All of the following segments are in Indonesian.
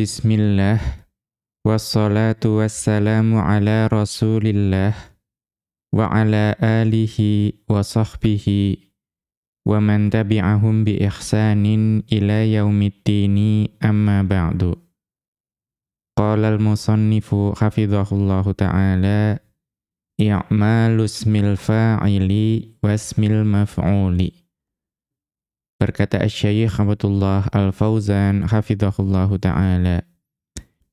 Bismillah Wassalatu wassalamu ala rasulillah Wa ala alihi wa sahbihi Wa man tabi'ahum bi ihsanin ila yaumiddini amma ba'du Qala al-musannifu hafidhahullahu ta'ala I'malu ismil fa'ili wasmil maf'uli Berkata Syekh Abdullah Al-Fauzan hafizahullahu taala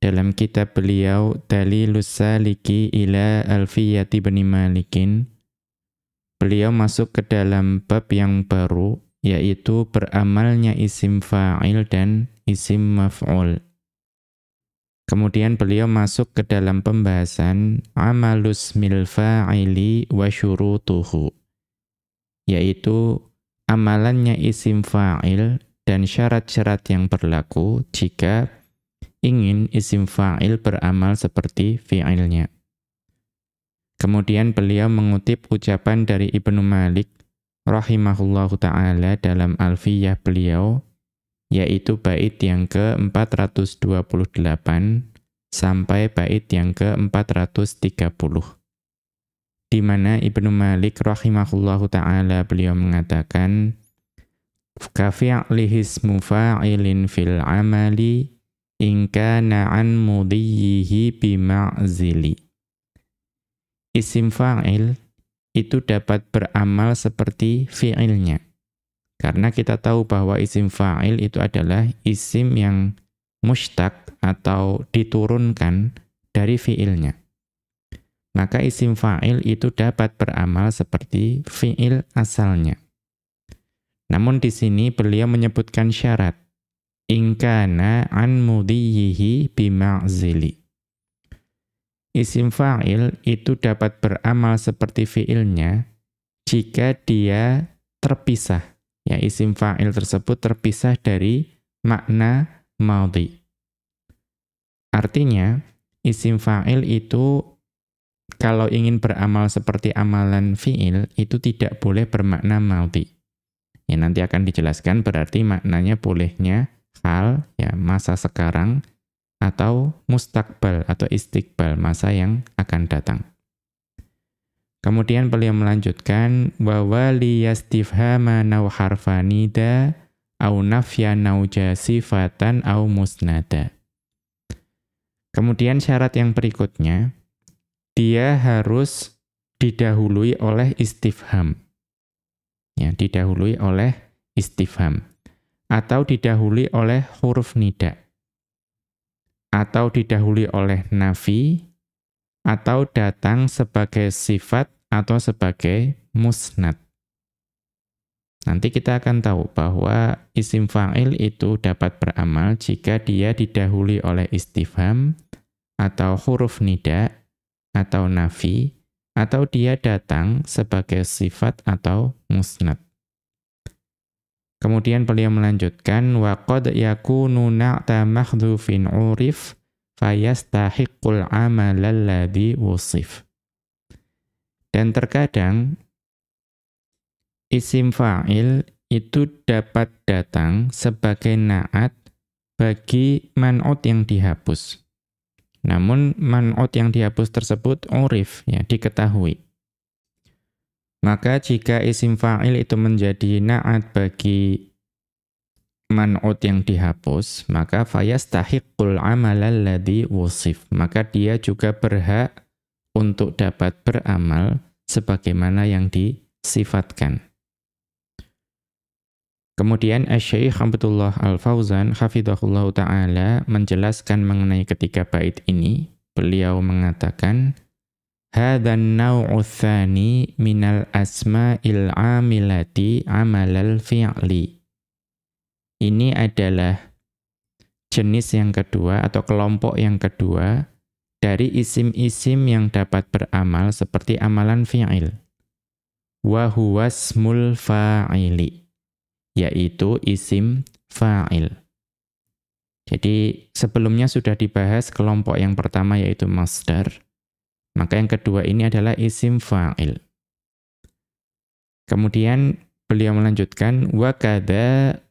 dalam kitab beliau Dalilus Saliki ila Alfiyati bin Malikin beliau masuk ke dalam bab yang baru yaitu beramalnya isim fa'il dan isim maf'ul. Kemudian beliau masuk ke dalam pembahasan amalus mil fa'ili wa syurutuhu yaitu amalannya isim fa'il dan syarat-syarat yang berlaku jika ingin isim fa'il beramal seperti fi'ilnya. Kemudian beliau mengutip ucapan dari Ibnu Malik rahimahullahu taala dalam Alfiyah beliau yaitu bait yang ke-428 sampai bait yang ke-430 di mana Ibnu Malik rahimahullahu taala beliau mengatakan kafi'lihis mufa'ilin fil amali in kana an mudhihi bima'zili Isim fa'il itu dapat beramal seperti fi'ilnya. Karena kita tahu bahwa isim fa'il itu adalah isim yang mustaq atau diturunkan dari fi'ilnya maka isim fa'il itu dapat beramal seperti fi'il asalnya. Namun di sini beliau menyebutkan syarat. Ingkana an mudiyihi bima'zili. Isim fa'il itu dapat beramal seperti fi'ilnya jika dia terpisah. Ya, isim fa'il tersebut terpisah dari makna maudhi. Artinya, isim fa'il itu kalau ingin beramal seperti amalan fi'il, itu tidak boleh bermakna maudhi. Ya, nanti akan dijelaskan berarti maknanya bolehnya hal, ya masa sekarang, atau mustakbal atau istiqbal, masa yang akan datang. Kemudian beliau melanjutkan, liyastifhama naw harfanida au nafya naw jasifatan au musnada. Kemudian syarat yang berikutnya, dia harus didahului oleh istifham. Ya, didahului oleh istifham. Atau didahului oleh huruf nida. Atau didahului oleh nafi. Atau datang sebagai sifat atau sebagai musnad. Nanti kita akan tahu bahwa isim fa'il itu dapat beramal jika dia didahului oleh istifham atau huruf nida atau nafi, atau dia datang sebagai sifat atau musnad. Kemudian beliau melanjutkan wa qad yakunu na'ta mahdhufin urif fayastahiqqul amal alladhi wusif. Dan terkadang isim fa'il itu dapat datang sebagai na'at bagi man'ut yang dihapus. Namun man'ut yang dihapus tersebut urif, ya, diketahui. Maka jika isim fa'il itu menjadi na'at bagi man'ut yang dihapus, maka fayastahiqqul amal alladhi wusif. Maka dia juga berhak untuk dapat beramal sebagaimana yang disifatkan. Kemudian Syekh Abdullah Al-Fauzan hafizahullah taala menjelaskan mengenai ketiga bait ini. Beliau mengatakan Hadzan naw'u tsani minal asma'il 'amilati 'amalal fi'li. Ini adalah jenis yang kedua atau kelompok yang kedua dari isim-isim yang dapat beramal seperti amalan fi'il. Wa huwasmul fa'ili yaitu isim fa'il. Jadi sebelumnya sudah dibahas kelompok yang pertama yaitu masdar. Maka yang kedua ini adalah isim fa'il. Kemudian beliau melanjutkan wa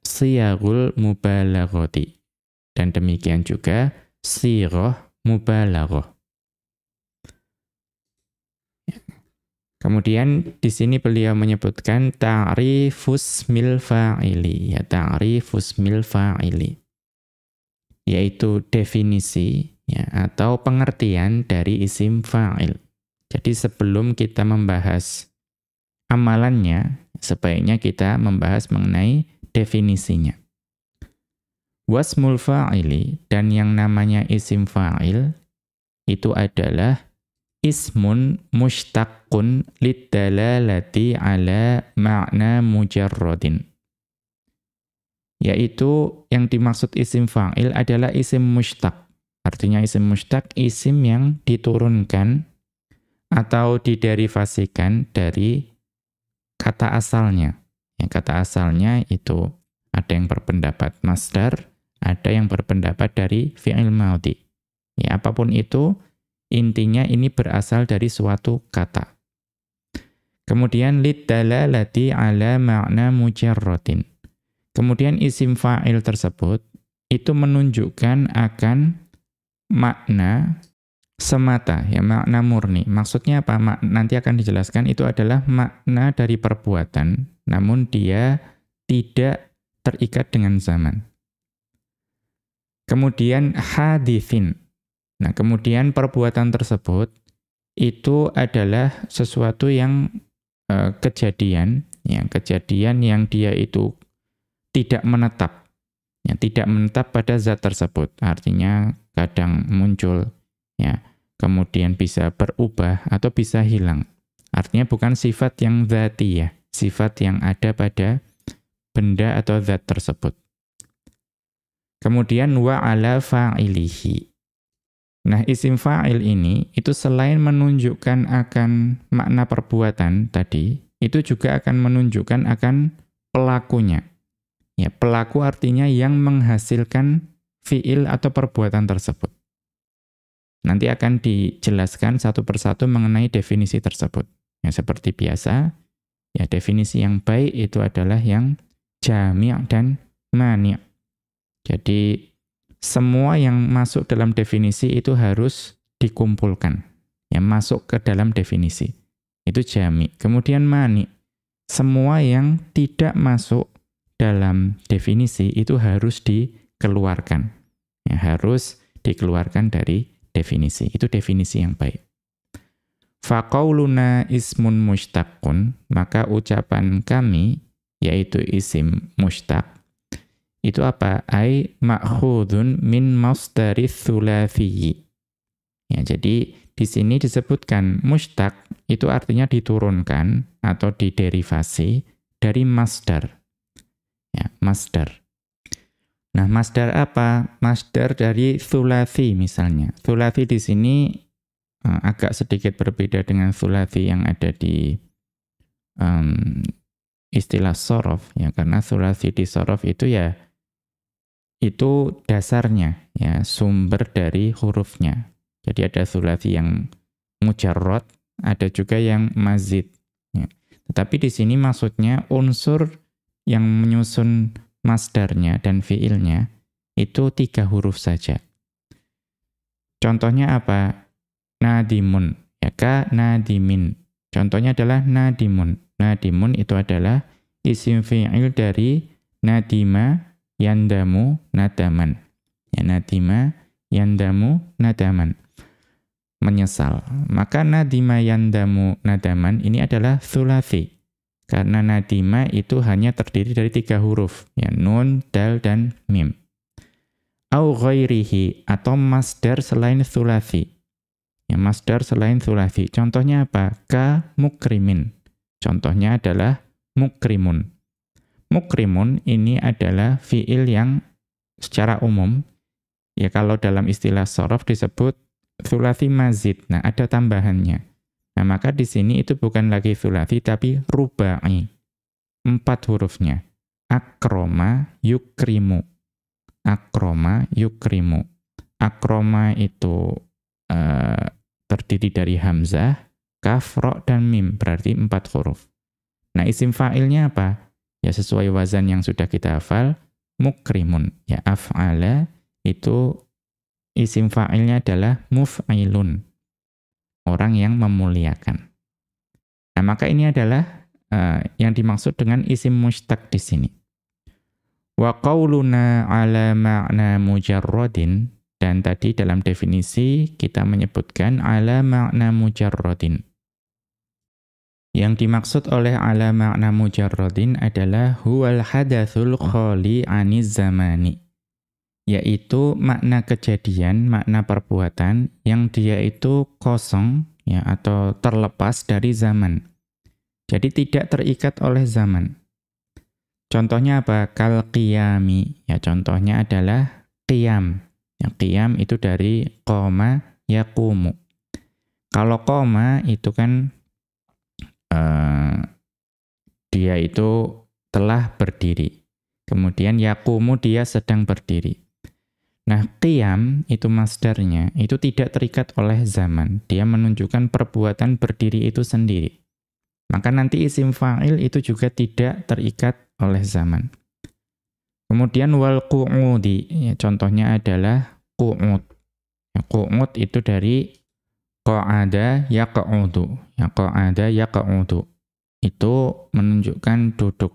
siyagul mubalaghati. dan demikian juga siroh mubalaghah. Kemudian di sini beliau menyebutkan ta'rifus mil fa'ili ya ta'rifus mil fa'ili yaitu definisi ya atau pengertian dari isim fa'il. Jadi sebelum kita membahas amalannya, sebaiknya kita membahas mengenai definisinya. Wasmul fa'ili dan yang namanya isim fa'il itu adalah ismun mushtaqun lidalalati ala makna mujarrodin. Yaitu yang dimaksud isim fa'il adalah isim mushtaq. Artinya isim mushtaq isim yang diturunkan atau diderivasikan dari kata asalnya. Yang kata asalnya itu ada yang berpendapat masdar, ada yang berpendapat dari fi'il maudi. Ya, apa pun itu, Intinya ini berasal dari suatu kata. Kemudian dalalati ala makna mujarrotin. Kemudian isim fa'il tersebut itu menunjukkan akan makna semata, ya makna murni. Maksudnya apa? Mak nanti akan dijelaskan itu adalah makna dari perbuatan, namun dia tidak terikat dengan zaman. Kemudian hadithin, Nah, kemudian perbuatan tersebut itu adalah sesuatu yang uh, kejadian, ya, kejadian yang dia itu tidak menetap, ya, tidak menetap pada zat tersebut. Artinya kadang muncul, ya, kemudian bisa berubah atau bisa hilang. Artinya bukan sifat yang zati ya, sifat yang ada pada benda atau zat tersebut. Kemudian wa ala fa'ilihi. Nah, isim fa'il ini itu selain menunjukkan akan makna perbuatan tadi, itu juga akan menunjukkan akan pelakunya. Ya, pelaku artinya yang menghasilkan fi'il atau perbuatan tersebut. Nanti akan dijelaskan satu persatu mengenai definisi tersebut. Ya, seperti biasa, ya definisi yang baik itu adalah yang jami' dan mani'. Jadi semua yang masuk dalam definisi itu harus dikumpulkan. Yang masuk ke dalam definisi. Itu jami. Kemudian mani. Semua yang tidak masuk dalam definisi itu harus dikeluarkan. Ya, harus dikeluarkan dari definisi. Itu definisi yang baik. Faqauluna ismun mushtaqun, maka ucapan kami, yaitu isim mushtaq, itu apa? Ai ma'khudun min masdari thulathiyyi. Ya, jadi di sini disebutkan mushtaq itu artinya diturunkan atau diderivasi dari masdar. Ya, masdar. Nah, masdar apa? Masdar dari thulathi misalnya. Thulathi di sini uh, agak sedikit berbeda dengan thulathi yang ada di um, istilah sorof ya karena thulathi di sorof itu ya itu dasarnya ya sumber dari hurufnya. Jadi ada sulasi yang mujarrad, ada juga yang mazid. Ya. Tetapi di sini maksudnya unsur yang menyusun masdarnya dan fiilnya itu tiga huruf saja. Contohnya apa? Nadimun, ya ka nadimin. Contohnya adalah nadimun. Nadimun itu adalah isim fi'il dari nadima yandamu nadaman. Ya, nadima yandamu nadaman. Menyesal. Maka nadima yandamu nadaman ini adalah thulathi. Karena nadima itu hanya terdiri dari tiga huruf. Ya, nun, dal, dan mim. Au ghairihi atau masdar selain thulathi. Ya, masdar selain thulathi. Contohnya apa? Ka mukrimin. Contohnya adalah mukrimun. Mukrimun ini adalah fiil yang secara umum, ya kalau dalam istilah sorof disebut thulathi mazid. Nah, ada tambahannya. Nah, maka di sini itu bukan lagi thulathi, tapi rubai. Empat hurufnya. Akroma yukrimu. Akroma yukrimu. Akroma itu uh, terdiri dari hamzah, kaf, ro, dan mim. Berarti empat huruf. Nah, isim fa'ilnya apa? Ya sesuai wazan yang sudah kita hafal mukrimun ya af'ala itu isim fa'ilnya adalah muf'ilun. Orang yang memuliakan. Nah, maka ini adalah uh, yang dimaksud dengan isim mustaq di sini. Wa qawluna ala ma'na mujarradin dan tadi dalam definisi kita menyebutkan ala makna mujarrodin. Yang dimaksud oleh ala makna mujarrodin adalah huwal hadathul khali aniz zamani. Yaitu makna kejadian, makna perbuatan yang dia itu kosong ya atau terlepas dari zaman. Jadi tidak terikat oleh zaman. Contohnya apa? Kal qiyami. Ya contohnya adalah qiyam yang qiyam itu dari koma yakumu. Kalau koma itu kan uh, dia itu telah berdiri. Kemudian yakumu dia sedang berdiri. Nah, qiyam itu masdarnya, itu tidak terikat oleh zaman. Dia menunjukkan perbuatan berdiri itu sendiri. Maka nanti isim fa'il itu juga tidak terikat oleh zaman. Kemudian wal qu'udi, ya, contohnya adalah qu'ud. Ya, itu dari qa'ada yaq'udu. Ya qa'ada. Itu menunjukkan duduk.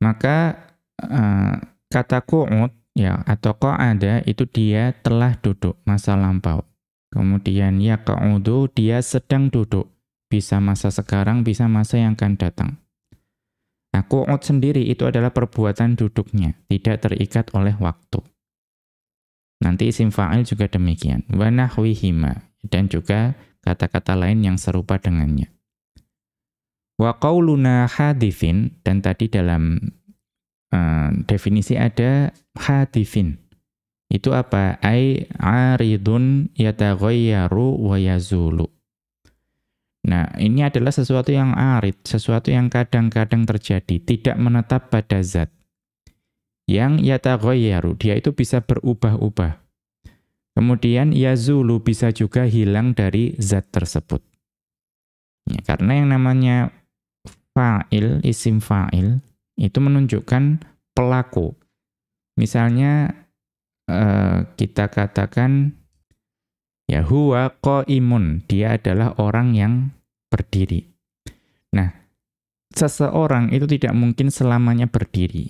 Maka uh, kata qu'ud ya atau qa'ada itu dia telah duduk masa lampau. Kemudian yaq'udu dia sedang duduk. Bisa masa sekarang, bisa masa yang akan datang. Nah, qu'ud sendiri itu adalah perbuatan duduknya, tidak terikat oleh waktu. Nanti isim fa'il juga demikian. Wa nahwihima dan juga kata-kata lain yang serupa dengannya. Wa qauluna hadithin dan tadi dalam uh, definisi ada hadithin. Itu apa? Ai aridun yataghayyaru wa yazulu. Nah, ini adalah sesuatu yang arid, sesuatu yang kadang-kadang terjadi, tidak menetap pada zat. Yang yataghayyaru, dia itu bisa berubah-ubah. Kemudian yazulu bisa juga hilang dari zat tersebut. Ya, karena yang namanya fa'il, isim fa'il, itu menunjukkan pelaku. Misalnya, eh, kita katakan Ya huwa qaimun, dia adalah orang yang berdiri. Nah, seseorang itu tidak mungkin selamanya berdiri.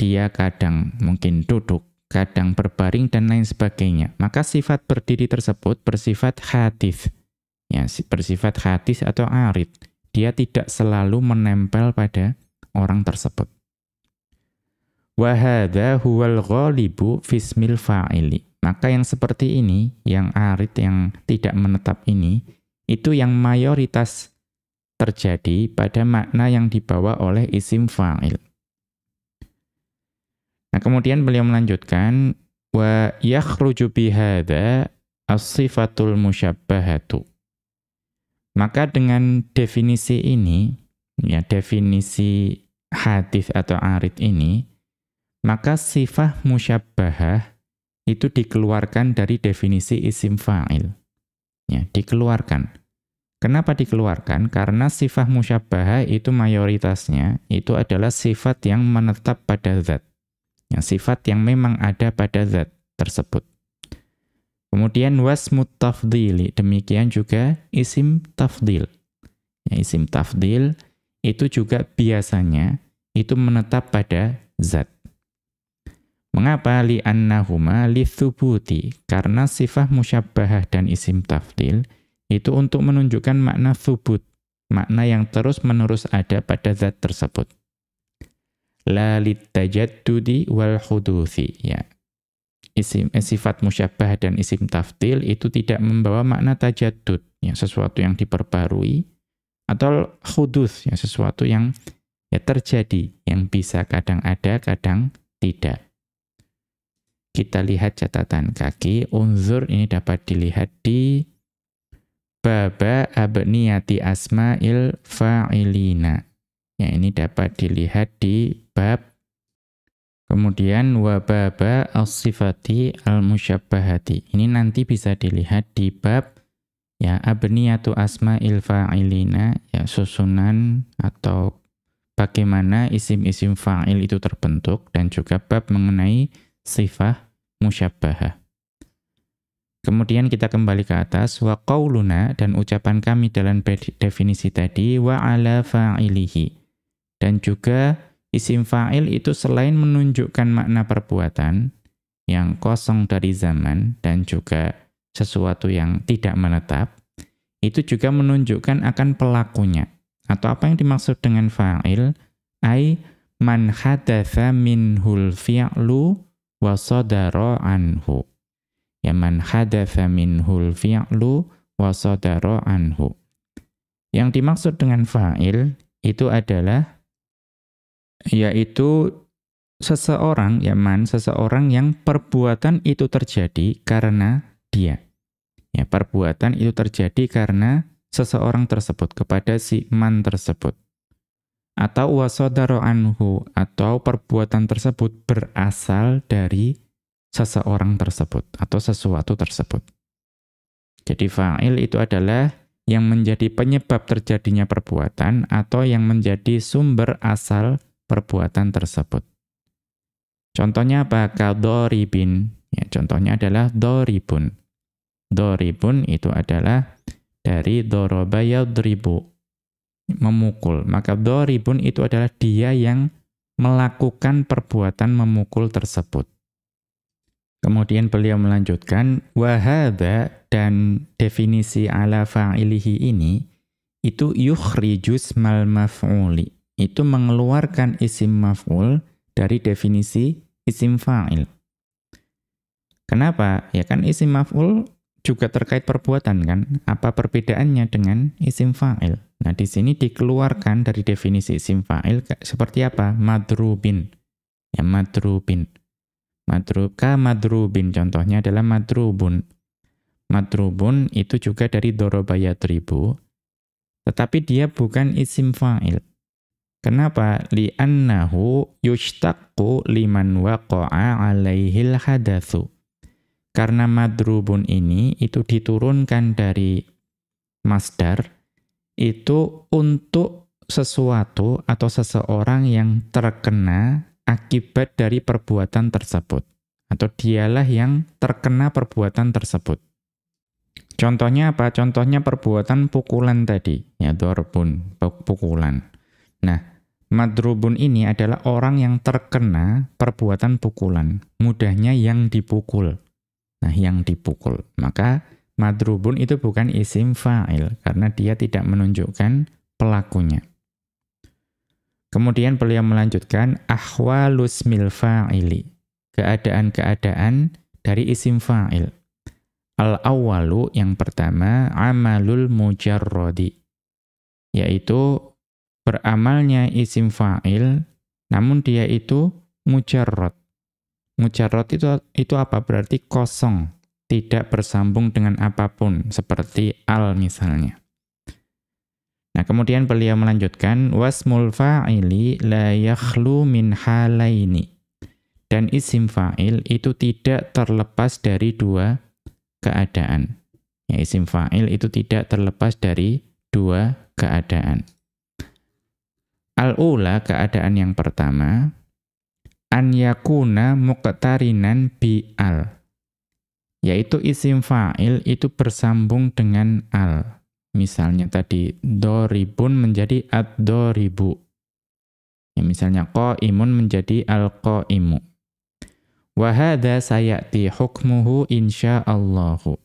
Dia kadang mungkin duduk, kadang berbaring dan lain sebagainya. Maka sifat berdiri tersebut bersifat hadis. Ya, bersifat hadis atau arid. Dia tidak selalu menempel pada orang tersebut. Wa hadza huwal ghalibu fismil fa'ili. Maka yang seperti ini, yang arid, yang tidak menetap ini, itu yang mayoritas terjadi pada makna yang dibawa oleh isim fa'il. Nah, kemudian beliau melanjutkan wa yakhruju bihadza as-sifatul musyabbahatu. Maka dengan definisi ini, ya definisi hadis atau arid ini, maka sifat musyabbahah itu dikeluarkan dari definisi isim fa'il. Ya, dikeluarkan. Kenapa dikeluarkan? Karena sifat musyabbah itu mayoritasnya itu adalah sifat yang menetap pada zat. Ya, sifat yang memang ada pada zat tersebut. Kemudian wasmut tafdili, demikian juga isim tafdil. Ya, isim tafdil itu juga biasanya itu menetap pada zat. Mengapa li annahuma li thubuti? Karena sifat musyabbahah dan isim tafdil itu untuk menunjukkan makna thubut, makna yang terus-menerus ada pada zat tersebut. La litajaddudi wal huduthi, ya. Isim eh, sifat musyabbah dan isim tafdil itu tidak membawa makna tajaddud, ya, sesuatu yang diperbarui atau hudus, ya, sesuatu yang ya terjadi, yang bisa kadang ada, kadang tidak. Kita lihat catatan kaki. Unzur ini dapat dilihat di baba abniyati asma'il fa'ilina. Ya, ini dapat dilihat di bab Kemudian wababa al-sifati al-musyabbahati. Ini nanti bisa dilihat di bab ya abniyatu asma'il fa'ilina ya susunan atau bagaimana isim-isim fa'il itu terbentuk dan juga bab mengenai sifat musyabbahah. Kemudian kita kembali ke atas wa qauluna dan ucapan kami dalam definisi tadi wa ala fa'ilihi. Dan juga isim fa'il itu selain menunjukkan makna perbuatan yang kosong dari zaman dan juga sesuatu yang tidak menetap, itu juga menunjukkan akan pelakunya. Atau apa yang dimaksud dengan fa'il? Ai man hadatha minhul fi'lu wa sadara anhu ya man hadatha minhul fi'lu wa anhu. Yang dimaksud dengan fa'il itu adalah yaitu seseorang ya man seseorang yang perbuatan itu terjadi karena dia. Ya, perbuatan itu terjadi karena seseorang tersebut kepada si man tersebut. Atau wasodaro anhu atau perbuatan tersebut berasal dari seseorang tersebut atau sesuatu tersebut. Jadi fa'il itu adalah yang menjadi penyebab terjadinya perbuatan atau yang menjadi sumber asal perbuatan tersebut. Contohnya apa? Kadoribin. Ya, contohnya adalah doribun. Doribun itu adalah dari dorobaya doribu. Memukul. Maka doribun itu adalah dia yang melakukan perbuatan memukul tersebut. Kemudian beliau melanjutkan, wahada dan definisi ala fa'ilihi ini, itu yukhrijus mal maf'uli. Itu mengeluarkan isim maf'ul dari definisi isim fa'il. Kenapa? Ya kan isim maf'ul juga terkait perbuatan kan? Apa perbedaannya dengan isim fa'il? Nah di sini dikeluarkan dari definisi isim fa'il seperti apa? Madrubin. Ya madrubin. Madruka madrubin contohnya adalah madrubun. Madrubun itu juga dari dorobaya tribu, tetapi dia bukan isim fa'il. Kenapa? Li'annahu yushtaqu liman waqa'a alaihil hadatsu. Karena madrubun ini itu diturunkan dari masdar itu untuk sesuatu atau seseorang yang terkena akibat dari perbuatan tersebut. Atau dialah yang terkena perbuatan tersebut. Contohnya apa? Contohnya perbuatan pukulan tadi. Ya, dorbun, pukulan. Nah, madrubun ini adalah orang yang terkena perbuatan pukulan. Mudahnya yang dipukul. Nah, yang dipukul. Maka madrubun itu bukan isim fa'il, karena dia tidak menunjukkan pelakunya. Kemudian beliau melanjutkan ahwalus mil fa'ili. Keadaan-keadaan dari isim fa'il. Al-awwalu yang pertama amalul mujarrodi. Yaitu beramalnya isim fa'il namun dia itu mujarrod. Mujarrod itu itu apa? Berarti kosong, tidak bersambung dengan apa pun seperti al misalnya. Nah, kemudian beliau melanjutkan wasmul fa'ili la yakhlu min halaini. Dan isim fa'il itu tidak terlepas dari dua keadaan. Ya, isim fa'il itu tidak terlepas dari dua keadaan. Al-ula keadaan yang pertama an yakuna muqtarinan bi al. Yaitu isim fa'il itu bersambung dengan al. Misalnya tadi doribun menjadi ad-doribu. Ya, misalnya imun menjadi al-qa'imu. Wahada sayati hukmuhu insya'allahu.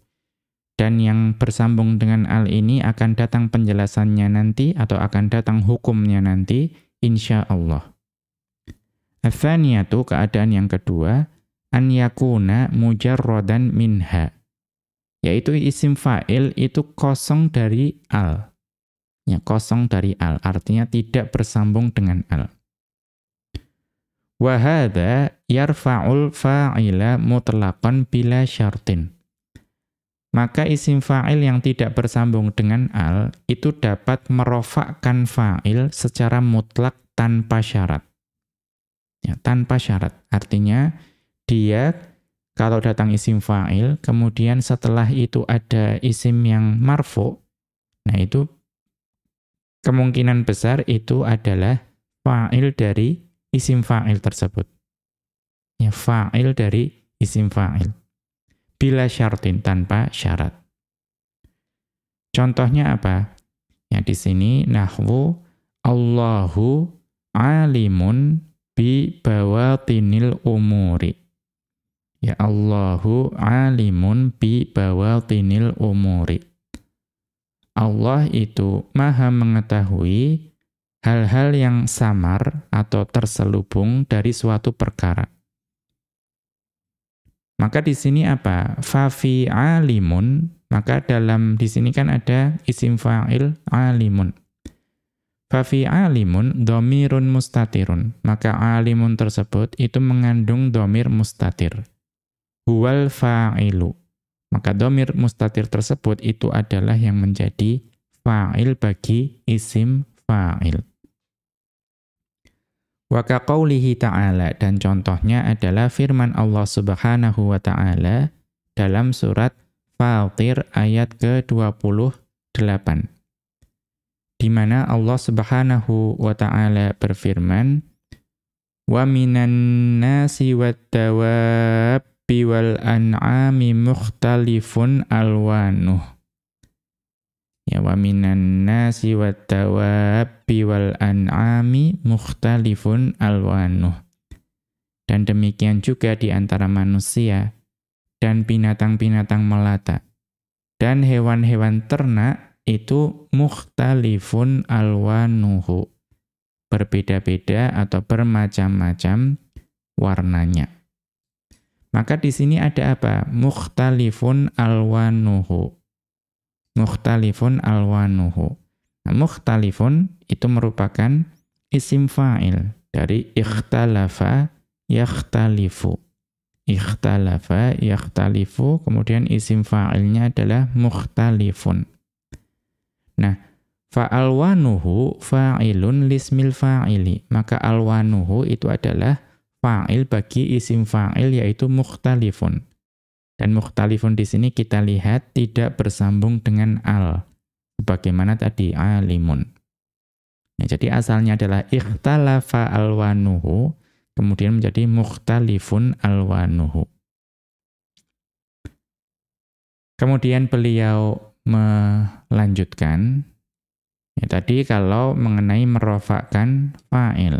Dan yang bersambung dengan al ini akan datang penjelasannya nanti atau akan datang hukumnya nanti insyaallah. Athaniyatu keadaan yang kedua an yakuna mujarradan minha yaitu isim fa'il itu kosong dari al. Ya, kosong dari al, artinya tidak bersambung dengan al. Wahada yarfa'ul fa'ila mutlaqan bila syartin. Maka isim fa'il yang tidak bersambung dengan al, itu dapat merofakkan fa'il secara mutlak tanpa syarat. Ya, tanpa syarat. Artinya, dia kalau datang isim fa'il, kemudian setelah itu ada isim yang marfu, nah itu kemungkinan besar itu adalah fa'il dari isim fa'il tersebut. Ya, fa'il dari isim fa'il. Bila syartin tanpa syarat. Contohnya apa? Ya di sini nahwu Allahu alimun bi bawatinil umuri. Ya Allahu alimun bi bawatinil umuri. Allah itu maha mengetahui hal-hal yang samar atau terselubung dari suatu perkara. Maka di sini apa? Fafi alimun, maka dalam di sini kan ada isim fa'il alimun. Fafi alimun domirun mustatirun. Maka alimun tersebut itu mengandung domir mustatir huwal fa'ilu. Maka domir mustatir tersebut itu adalah yang menjadi fa'il bagi isim fa'il. Wa kaqaulihi ta'ala dan contohnya adalah firman Allah Subhanahu wa taala dalam surat Fatir ayat ke-28. Di mana Allah Subhanahu wa taala berfirman, "Wa minan nasi wat tawab dabbi wal an'ami mukhtalifun alwanuh. Ya wa minan nasi wal an'ami mukhtalifun alwanuh. Dan demikian juga di antara manusia dan binatang-binatang melata dan hewan-hewan ternak itu mukhtalifun alwanuhu. Berbeda-beda atau bermacam-macam warnanya. Maka di sini ada apa? Mukhtalifun alwanuhu. Mukhtalifun alwanuhu. Nah, mukhtalifun itu merupakan isim fa'il dari ikhtalafa yakhtalifu. Ikhtalafa yakhtalifu, kemudian isim fa'ilnya adalah mukhtalifun. Nah, fa'alwanuhu fa'ilun lismil fa'ili. Maka alwanuhu itu adalah fa'il bagi isim fa'il yaitu mukhtalifun. Dan mukhtalifun di sini kita lihat tidak bersambung dengan al. Bagaimana tadi alimun. Ya, jadi asalnya adalah ikhtalafa alwanuhu, kemudian menjadi mukhtalifun alwanuhu. Kemudian beliau melanjutkan, ya, tadi kalau mengenai merofakkan fa'il.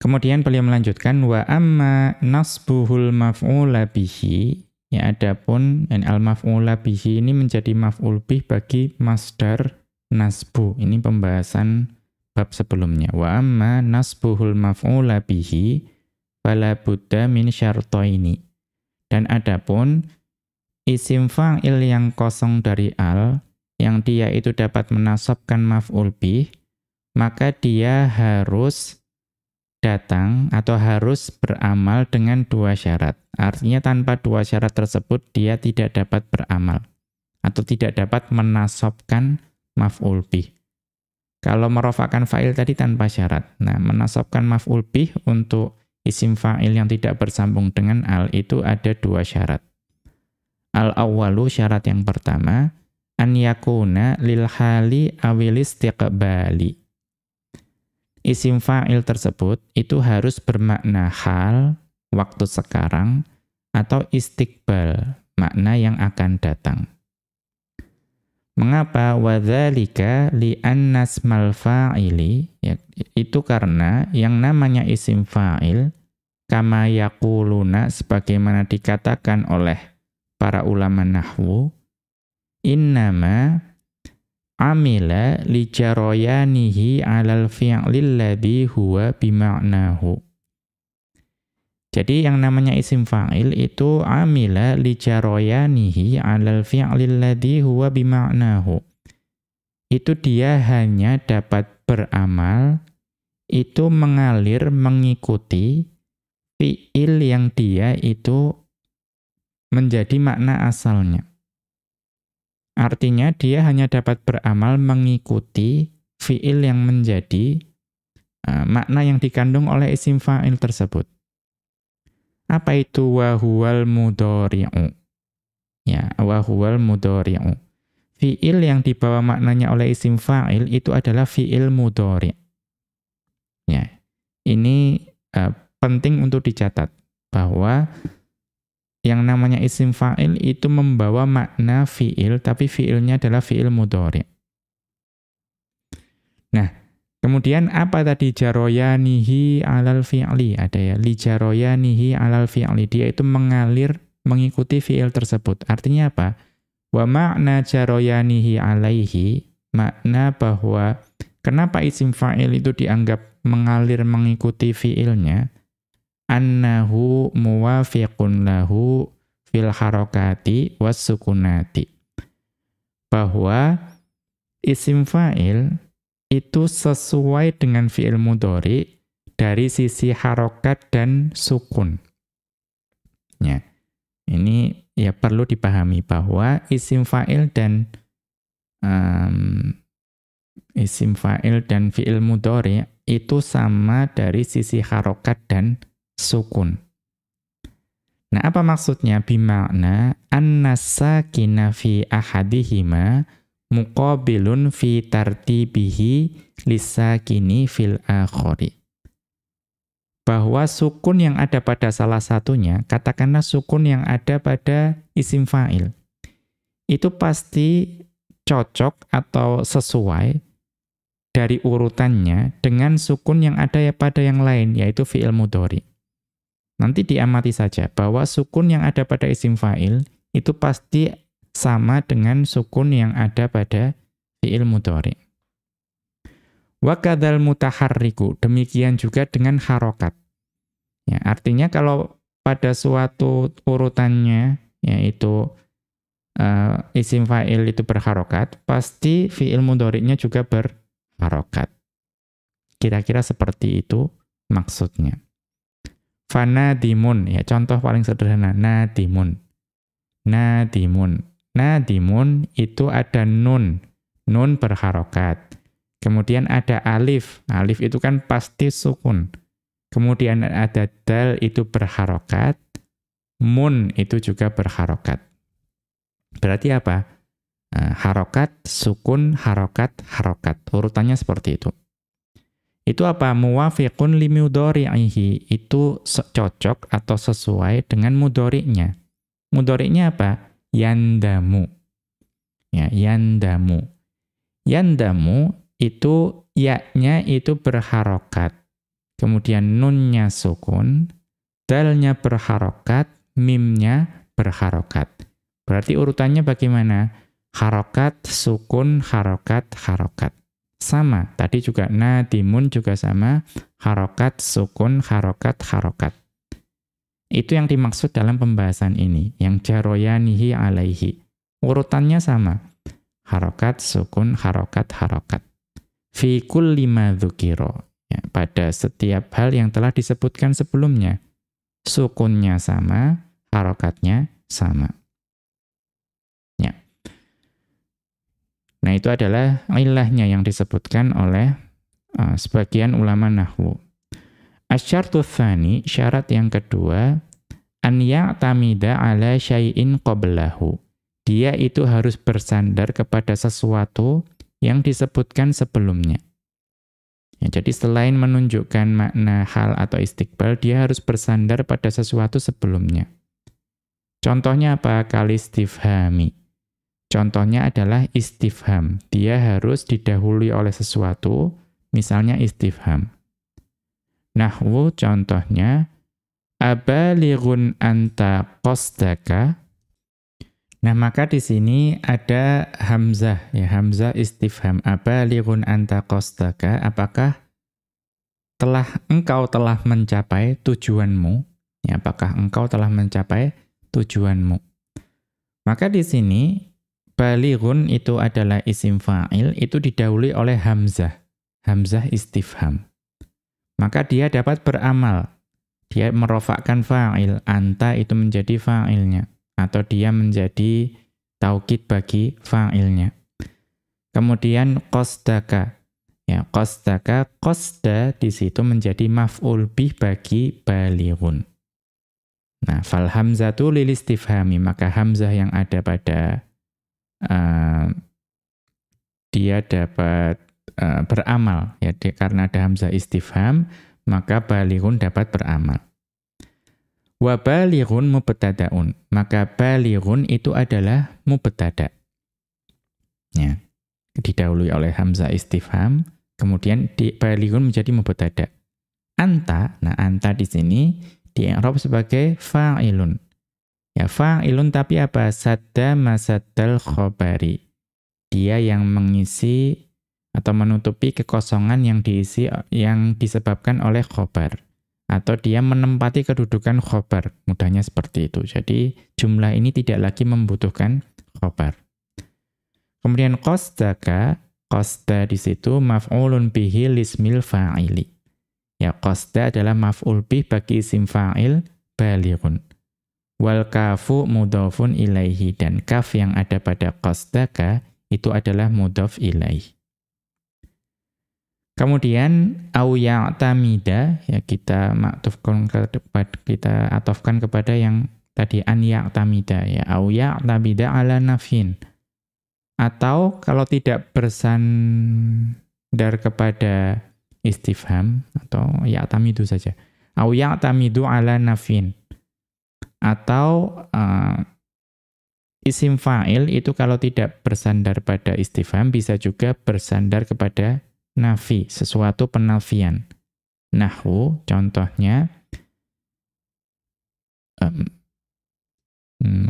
Kemudian beliau melanjutkan wa amma nasbuhul maf'ula bihi ya adapun al maf'ula bihi ini menjadi maf'ul bih bagi masdar nasbu. Ini pembahasan bab sebelumnya. Wa amma nasbuhul maf'ula bihi fala budda min syartaini. Dan adapun isim fa'il yang kosong dari al yang dia itu dapat menasabkan maf'ul bih maka dia harus datang atau harus beramal dengan dua syarat. Artinya tanpa dua syarat tersebut dia tidak dapat beramal atau tidak dapat menasobkan maf'ul bih. Kalau merofakan fa'il tadi tanpa syarat. Nah, menasobkan maf'ul bih untuk isim fa'il yang tidak bersambung dengan al itu ada dua syarat. Al-awwalu syarat yang pertama, an yakuna lil hali awil istiqbali isim fa'il tersebut itu harus bermakna hal, waktu sekarang, atau istiqbal, makna yang akan datang. Mengapa wadzalika li'annas mal fa'ili? Ya, itu karena yang namanya isim fa'il kama yaquluna sebagaimana dikatakan oleh para ulama nahwu innama amila li jaroyanihi alal fi'lil ladhi huwa bima'nahu. Jadi yang namanya isim fa'il itu amila li jaroyanihi alal fi'lil ladhi huwa bima'nahu. Itu dia hanya dapat beramal, itu mengalir mengikuti fi'il yang dia itu menjadi makna asalnya. Artinya dia hanya dapat beramal mengikuti fiil yang menjadi uh, makna yang dikandung oleh isim fa'il tersebut. Apa itu wahuwal mudhari'u? Ya, wahuwal mudhari'u. Fiil yang dibawa maknanya oleh isim fa'il itu adalah fiil mudhari'. Ya. Ini uh, penting untuk dicatat bahwa yang namanya isim fa'il itu membawa makna fi'il, tapi fi'ilnya adalah fi'il mudhari. Nah, kemudian apa tadi jaroyanihi alal fi'li? Ada ya, li jaroyanihi alal fi'li. Dia itu mengalir mengikuti fi'il tersebut. Artinya apa? Wa makna jaroyanihi alaihi, makna bahwa kenapa isim fa'il itu dianggap mengalir mengikuti fi'ilnya, annahu muwafiqun lahu fil harokati was sukunati. Bahwa isim fa'il itu sesuai dengan fi'il mudhari dari sisi harokat dan sukun. Ya. Ini ya perlu dipahami bahwa isim fa'il dan um, isim fa'il dan fi'il mudhari itu sama dari sisi harokat dan sukun. Nah, apa maksudnya bimakna annasakina fi ahadihima muqabilun fi tartibihi lisakini fil akhari. Bahwa sukun yang ada pada salah satunya, katakanlah sukun yang ada pada isim fa'il, itu pasti cocok atau sesuai dari urutannya dengan sukun yang ada pada yang lain, yaitu fi'il mudhari. Nanti diamati saja bahwa sukun yang ada pada isim fa'il itu pasti sama dengan sukun yang ada pada fi'il mudhari. Wa kadzal mutaharriku, demikian juga dengan harokat. Ya, artinya kalau pada suatu urutannya yaitu uh, isim fa'il itu berharokat, pasti fi'il mudhari'nya juga berharokat. Kira-kira seperti itu maksudnya. Fanadimun, ya contoh paling sederhana, nadimun. Nadimun. Nadimun itu ada nun. Nun berharokat. Kemudian ada alif. Alif itu kan pasti sukun. Kemudian ada dal itu berharokat. Mun itu juga berharokat. Berarti apa? Nah, harokat, sukun, harokat, harokat. Urutannya seperti itu. Itu apa? Muwafiqun li mudhari'ihi. Itu cocok atau sesuai dengan mudhari'nya. Mudhari'nya apa? Yandamu. Ya, yandamu. Yandamu itu ya-nya itu berharokat. Kemudian nunnya sukun, dalnya berharokat, mimnya berharokat. Berarti urutannya bagaimana? Harokat, sukun, harokat, harokat. Sama, tadi juga nadimun juga sama, harokat, sukun, harokat, harokat. Itu yang dimaksud dalam pembahasan ini, yang jaroyanihi alaihi. Urutannya sama, harokat, sukun, harokat, harokat. Fi kulli ma ya, pada setiap hal yang telah disebutkan sebelumnya. Sukunnya sama, harokatnya sama. Nah, itu adalah ilahnya yang disebutkan oleh uh, sebagian ulama nahwu. Asyartu tsani, syarat yang kedua, an ya'tamida ala syai'in qablahu. Dia itu harus bersandar kepada sesuatu yang disebutkan sebelumnya. Ya, jadi selain menunjukkan makna hal atau istiqbal, dia harus bersandar pada sesuatu sebelumnya. Contohnya apa? Kalistifhami. Contohnya adalah istifham. Dia harus didahului oleh sesuatu, misalnya istifham. Nahwu contohnya, abalighun anta qasdaka. Nah, maka di sini ada hamzah ya, hamzah istifham. Abalighun anta qasdaka, apakah telah engkau telah mencapai tujuanmu? Ya, apakah engkau telah mencapai tujuanmu? Maka di sini balighun itu adalah isim fa'il, itu didahului oleh hamzah. Hamzah istifham. Maka dia dapat beramal. Dia merofakkan fa'il. Anta itu menjadi fa'ilnya. Atau dia menjadi taukid bagi fa'ilnya. Kemudian qasdaka. Ya, qasdaka, qasda di situ menjadi maf'ul bih bagi balighun. Nah, fal hamzatu lil istifhami, maka hamzah yang ada pada uh, dia dapat uh, beramal ya karena ada hamzah istifham maka balighun dapat beramal Wa balighun mubtadaun. Maka balighun itu adalah mubtada. Ya. Didahului oleh hamzah istifham, kemudian di balighun menjadi mubtada. Anta, nah anta di sini di sebagai fa'ilun. Ya fa'ilun tapi apa? Sadda masaddal khobari. Dia yang mengisi atau menutupi kekosongan yang diisi yang disebabkan oleh khobar atau dia menempati kedudukan khobar. Mudahnya seperti itu. Jadi jumlah ini tidak lagi membutuhkan khobar. Kemudian qasdaka, qasda di situ maf'ulun bihi lismil fa'ili. Ya, qasda adalah maf'ul bih bagi isim fa'il balighun. Wal kafu mudhafun ilaihi dan kaf yang ada pada qasdaka itu adalah mudhaf ilaihi. Kemudian au ya'tamida ya kita maktufkan kepada kita atofkan kepada yang tadi an ya'tamida ya au ya'tamida ala nafin. Atau kalau tidak bersandar kepada istifham atau ya'tamidu saja. Au ya'tamidu ala nafin. Atau uh, isim fa'il itu kalau tidak bersandar pada istifham bisa juga bersandar kepada nafi, sesuatu penafian. Nahwu, contohnya, um,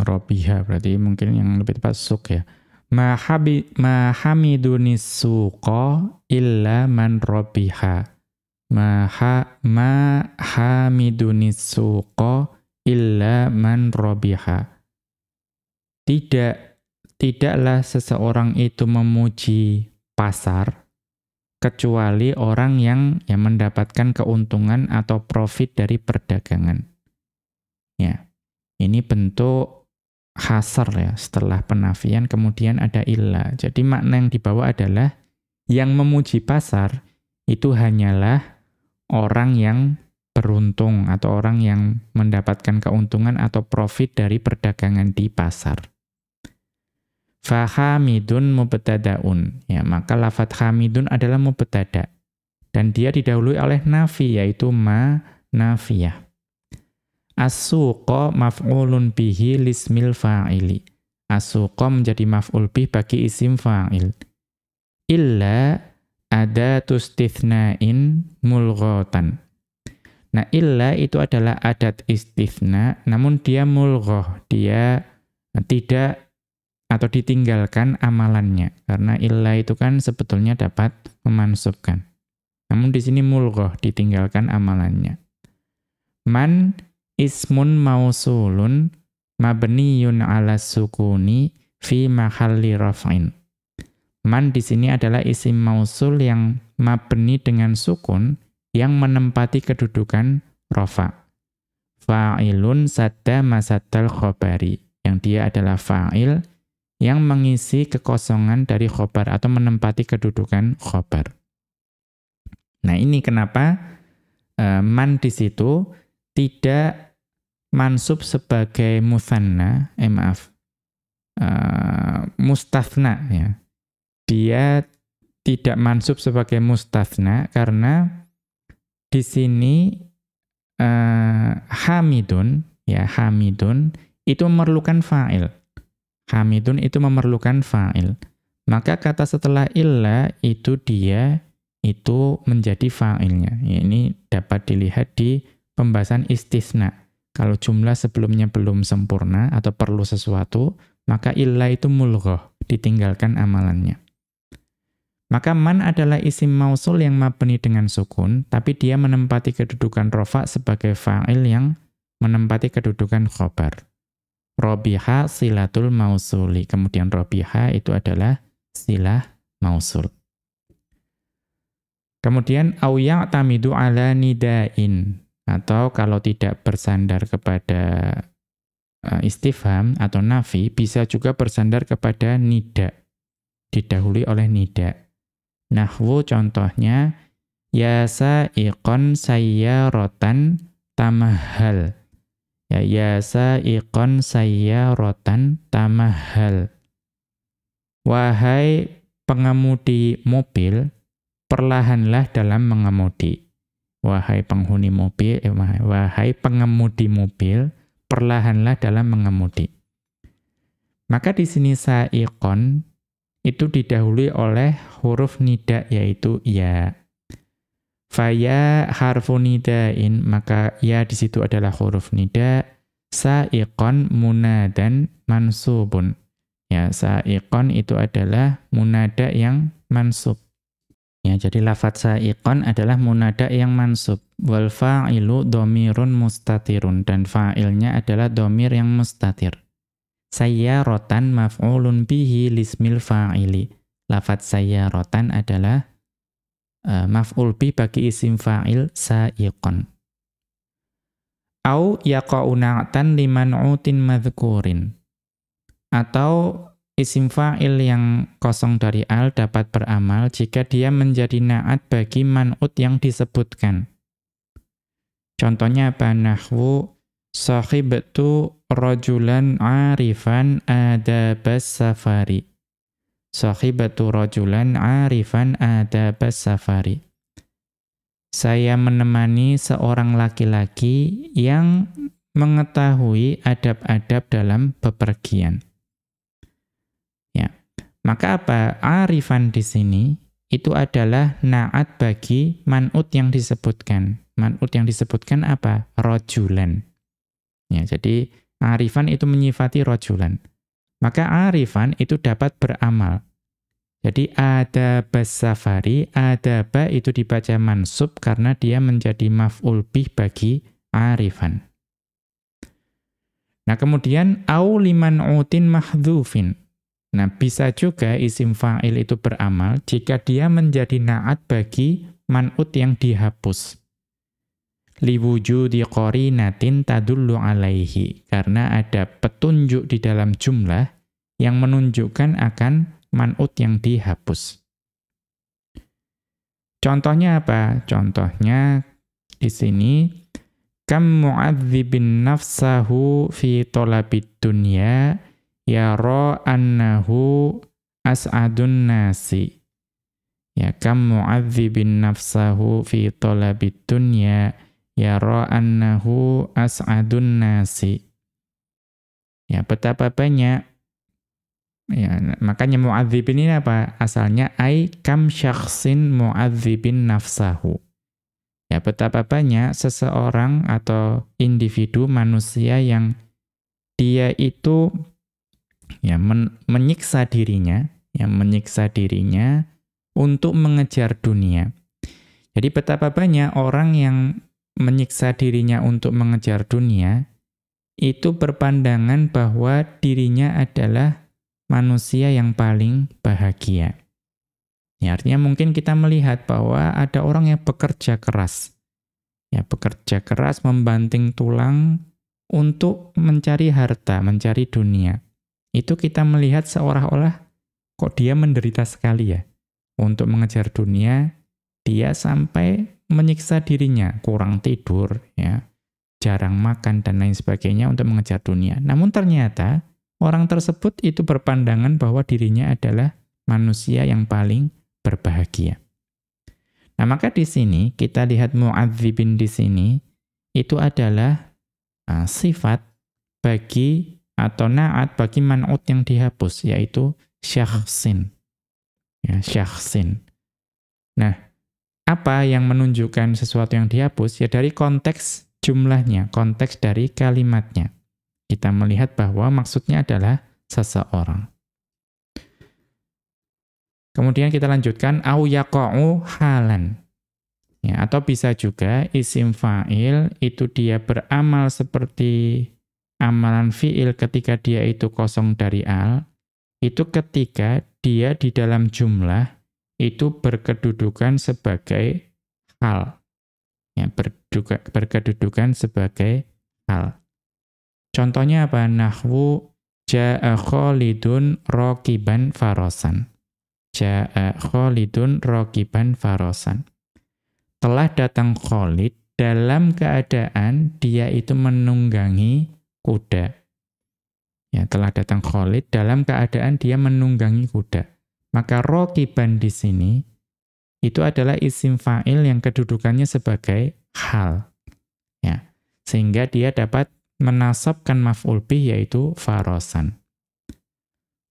robiha, berarti mungkin yang lebih tepat suk ya. Ma, habi, ma hamiduni suqa illa man robiha. Ma, ha, ma hamiduni suqa illa man robiha. Tidak, tidaklah seseorang itu memuji pasar, kecuali orang yang yang mendapatkan keuntungan atau profit dari perdagangan. Ya. Ini bentuk hasar ya, setelah penafian kemudian ada illa. Jadi makna yang dibawa adalah yang memuji pasar itu hanyalah orang yang beruntung atau orang yang mendapatkan keuntungan atau profit dari perdagangan di pasar. Fahamidun mubtadaun. Ya, maka lafat hamidun adalah mubtada. Dan dia didahului oleh nafi yaitu ma nafiyah. As-suqa maf'ulun bihi lismil fa'ili. As-suqa menjadi maf'ul bih bagi isim fa'il. Illa ada tustithna'in mulghatan. Nah, illa itu adalah adat istithna, namun dia mulghah, dia tidak atau ditinggalkan amalannya. Karena illa itu kan sebetulnya dapat memansubkan. Namun di sini mulghah ditinggalkan amalannya. Man ismun mausulun mabniyun ala sukuni fi mahalli raf'in. Man di sini adalah isim mausul yang mabni dengan sukun yang menempati kedudukan rafa. Fa'ilun sadda masaddal khobari. Yang dia adalah fa'il yang mengisi kekosongan dari khobar atau menempati kedudukan khobar. Nah ini kenapa uh, man di situ tidak mansub sebagai musanna, eh maaf, uh, mustafna ya. Dia tidak mansub sebagai mustafna karena di sini uh, hamidun ya hamidun itu memerlukan fa'il. Hamidun itu memerlukan fa'il. Maka kata setelah illa itu dia itu menjadi fa'ilnya. Ini dapat dilihat di pembahasan istisna. Kalau jumlah sebelumnya belum sempurna atau perlu sesuatu, maka illa itu mulghah, ditinggalkan amalannya. Maka man adalah isim mausul yang mabni dengan sukun, tapi dia menempati kedudukan rofa sebagai fa'il yang menempati kedudukan khobar. Robiha silatul mausuli. Kemudian robiha itu adalah silah mausul. Kemudian au tamidu ala nidain atau kalau tidak bersandar kepada uh, istifham atau nafi bisa juga bersandar kepada nida didahului oleh nida. Nahwu contohnya yasa iqon sayyaratan tamahal. Ya yasa iqon rotan tamahal. Wahai pengemudi mobil, perlahanlah dalam mengemudi. wahai penghuni mobil, eh, wahai pengemudi mobil, perlahanlah dalam mengemudi. Maka di sini sa'iqon itu didahului oleh huruf nida yaitu ya. Faya harfu nidain, maka ya di situ adalah huruf nida, sa'iqon munadan mansubun. Ya, sa'iqon itu adalah munada yang mansub. Ya, jadi lafat sa'iqon adalah munada yang mansub. Wal fa'ilu domirun mustatirun. Dan fa'ilnya adalah domir yang mustatir. Sayyaratan maf'ulun bihi lismil fa'ili. Lafat sayyaratan adalah uh, maf'ul bi bagi isim fa'il sa'iqon. Au yaqa'u na'tan liman utin madhkurin. Atau isim fa'il yang kosong dari al dapat beramal jika dia menjadi na'at bagi man'ut yang disebutkan. Contohnya apa? Nahwu sahibtu rajulan arifan adabas safari. Sahibatu rajulan arifan adabas safari. Saya menemani seorang laki-laki yang mengetahui adab-adab dalam bepergian. Ya. Maka apa? Arifan di sini itu adalah naat bagi man'ut yang disebutkan. Man'ut yang disebutkan apa? Rojulan. Ya, jadi arifan itu menyifati rojulan maka arifan itu dapat beramal. Jadi ada basafari, ada ba itu dibaca mansub karena dia menjadi maf'ul bih bagi arifan. Nah kemudian au liman utin mahdhufin. Nah bisa juga isim fa'il itu beramal jika dia menjadi na'at bagi man'ut yang dihapus liwujudi qarinatin tadullu alaihi karena ada petunjuk di dalam jumlah yang menunjukkan akan man'ut yang dihapus. Contohnya apa? Contohnya di sini kam mu'adzibin nafsahu fi talabid dunya yara annahu as'adun nasi. Ya kam mu'adzibin nafsahu fi talabid dunya yara annahu as'adun nasi. Ya, betapa banyak ya makanya mu'adzibin ini apa? Asalnya ai kam syakhsin mu'adzibin nafsahu. Ya, betapa banyak seseorang atau individu manusia yang dia itu ya men menyiksa dirinya, yang menyiksa dirinya untuk mengejar dunia. Jadi betapa banyak orang yang menyiksa dirinya untuk mengejar dunia, itu berpandangan bahwa dirinya adalah manusia yang paling bahagia. Ya, artinya mungkin kita melihat bahwa ada orang yang bekerja keras. Ya, bekerja keras membanting tulang untuk mencari harta, mencari dunia. Itu kita melihat seolah-olah kok dia menderita sekali ya. Untuk mengejar dunia, dia sampai menyiksa dirinya, kurang tidur, ya, jarang makan dan lain sebagainya untuk mengejar dunia. Namun ternyata orang tersebut itu berpandangan bahwa dirinya adalah manusia yang paling berbahagia. Nah, maka di sini kita lihat mu'adzibin di sini itu adalah uh, sifat bagi atau naat bagi man'ut yang dihapus yaitu syakhsin. Ya, syakhsin. Nah, apa yang menunjukkan sesuatu yang dihapus? Ya dari konteks jumlahnya, konteks dari kalimatnya. Kita melihat bahwa maksudnya adalah seseorang. Kemudian kita lanjutkan au yaqa'u halan. Ya, atau bisa juga isim fa'il itu dia beramal seperti amalan fi'il ketika dia itu kosong dari al, itu ketika dia di dalam jumlah itu berkedudukan sebagai hal. Ya, berduga, berkedudukan sebagai hal. Contohnya apa? Nahwu ja'a Khalidun raqiban farosan. Ja'a Khalidun raqiban farosan. Telah datang Khalid dalam keadaan dia itu menunggangi kuda. Ya, telah datang Khalid dalam keadaan dia menunggangi kuda. Maka rokiban di sini itu adalah isim fa'il yang kedudukannya sebagai hal. Ya. Sehingga dia dapat menasabkan maf'ul bih yaitu farosan.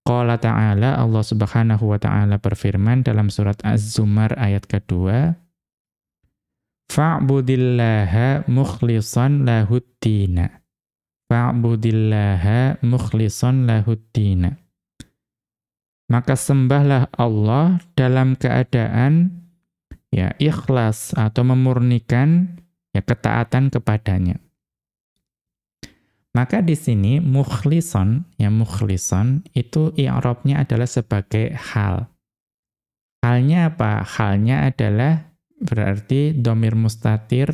Qala ta'ala Allah Subhanahu wa taala berfirman dalam surat Az-Zumar ayat kedua Fa'budillaha mukhlishan lahuddina. Fa'budillaha mukhlishan lahuddina. Maka sembahlah Allah dalam keadaan ya ikhlas atau memurnikan ya ketaatan kepadanya. Maka di sini mukhlison, ya mukhlison itu i'rabnya adalah sebagai hal. Halnya apa? Halnya adalah berarti domir mustatir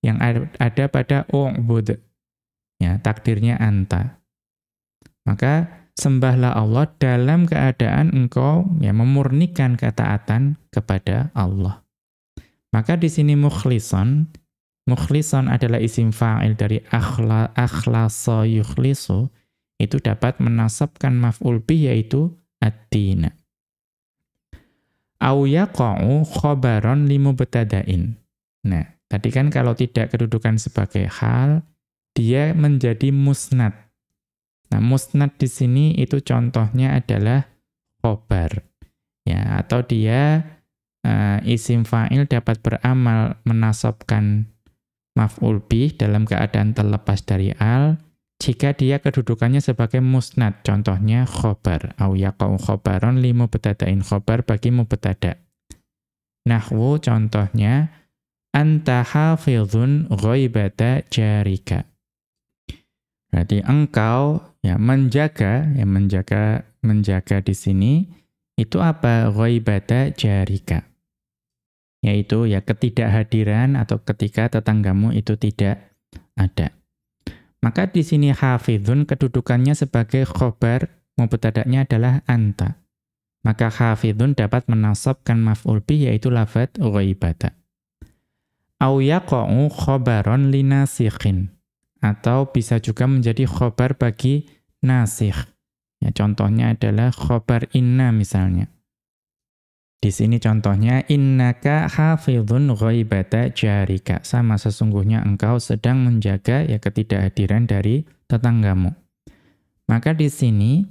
yang ada pada u'bud. Ya, takdirnya anta. Maka sembahlah Allah dalam keadaan engkau ya memurnikan ketaatan kepada Allah. Maka di sini mukhlison Mukhlisan adalah isim fa'il dari akhla, akhlasa yukhlisu, itu dapat menasabkan maf'ul bih yaitu ad-dina. Au yaqa'u khobaron limu betadain. Nah, tadi kan kalau tidak kedudukan sebagai hal, dia menjadi musnad. Nah, musnad di sini itu contohnya adalah khobar. Ya, atau dia uh, isim fa'il dapat beramal menasabkan maf'ul bih dalam keadaan terlepas dari al jika dia kedudukannya sebagai musnad. Contohnya khobar. Au yaqau khobaron li mubtada'in khobar bagi mubtada. Nahwu contohnya anta hafizun ghaibata jarika berarti engkau ya menjaga ya menjaga menjaga di sini itu apa ghaibata jarika yaitu ya ketidakhadiran atau ketika tetanggamu itu tidak ada. Maka di sini hafizun kedudukannya sebagai khobar, mubtada'nya adalah anta. Maka hafizun dapat menasabkan maf'ul bih yaitu lafad ghaibata. Au yaqa'u khobaron linasikhin. Atau bisa juga menjadi khobar bagi nasikh. Ya, contohnya adalah khobar inna misalnya. Di sini contohnya innaka hafizun ghaibata jarika. Sama sesungguhnya engkau sedang menjaga ya ketidakhadiran dari tetanggamu. Maka di sini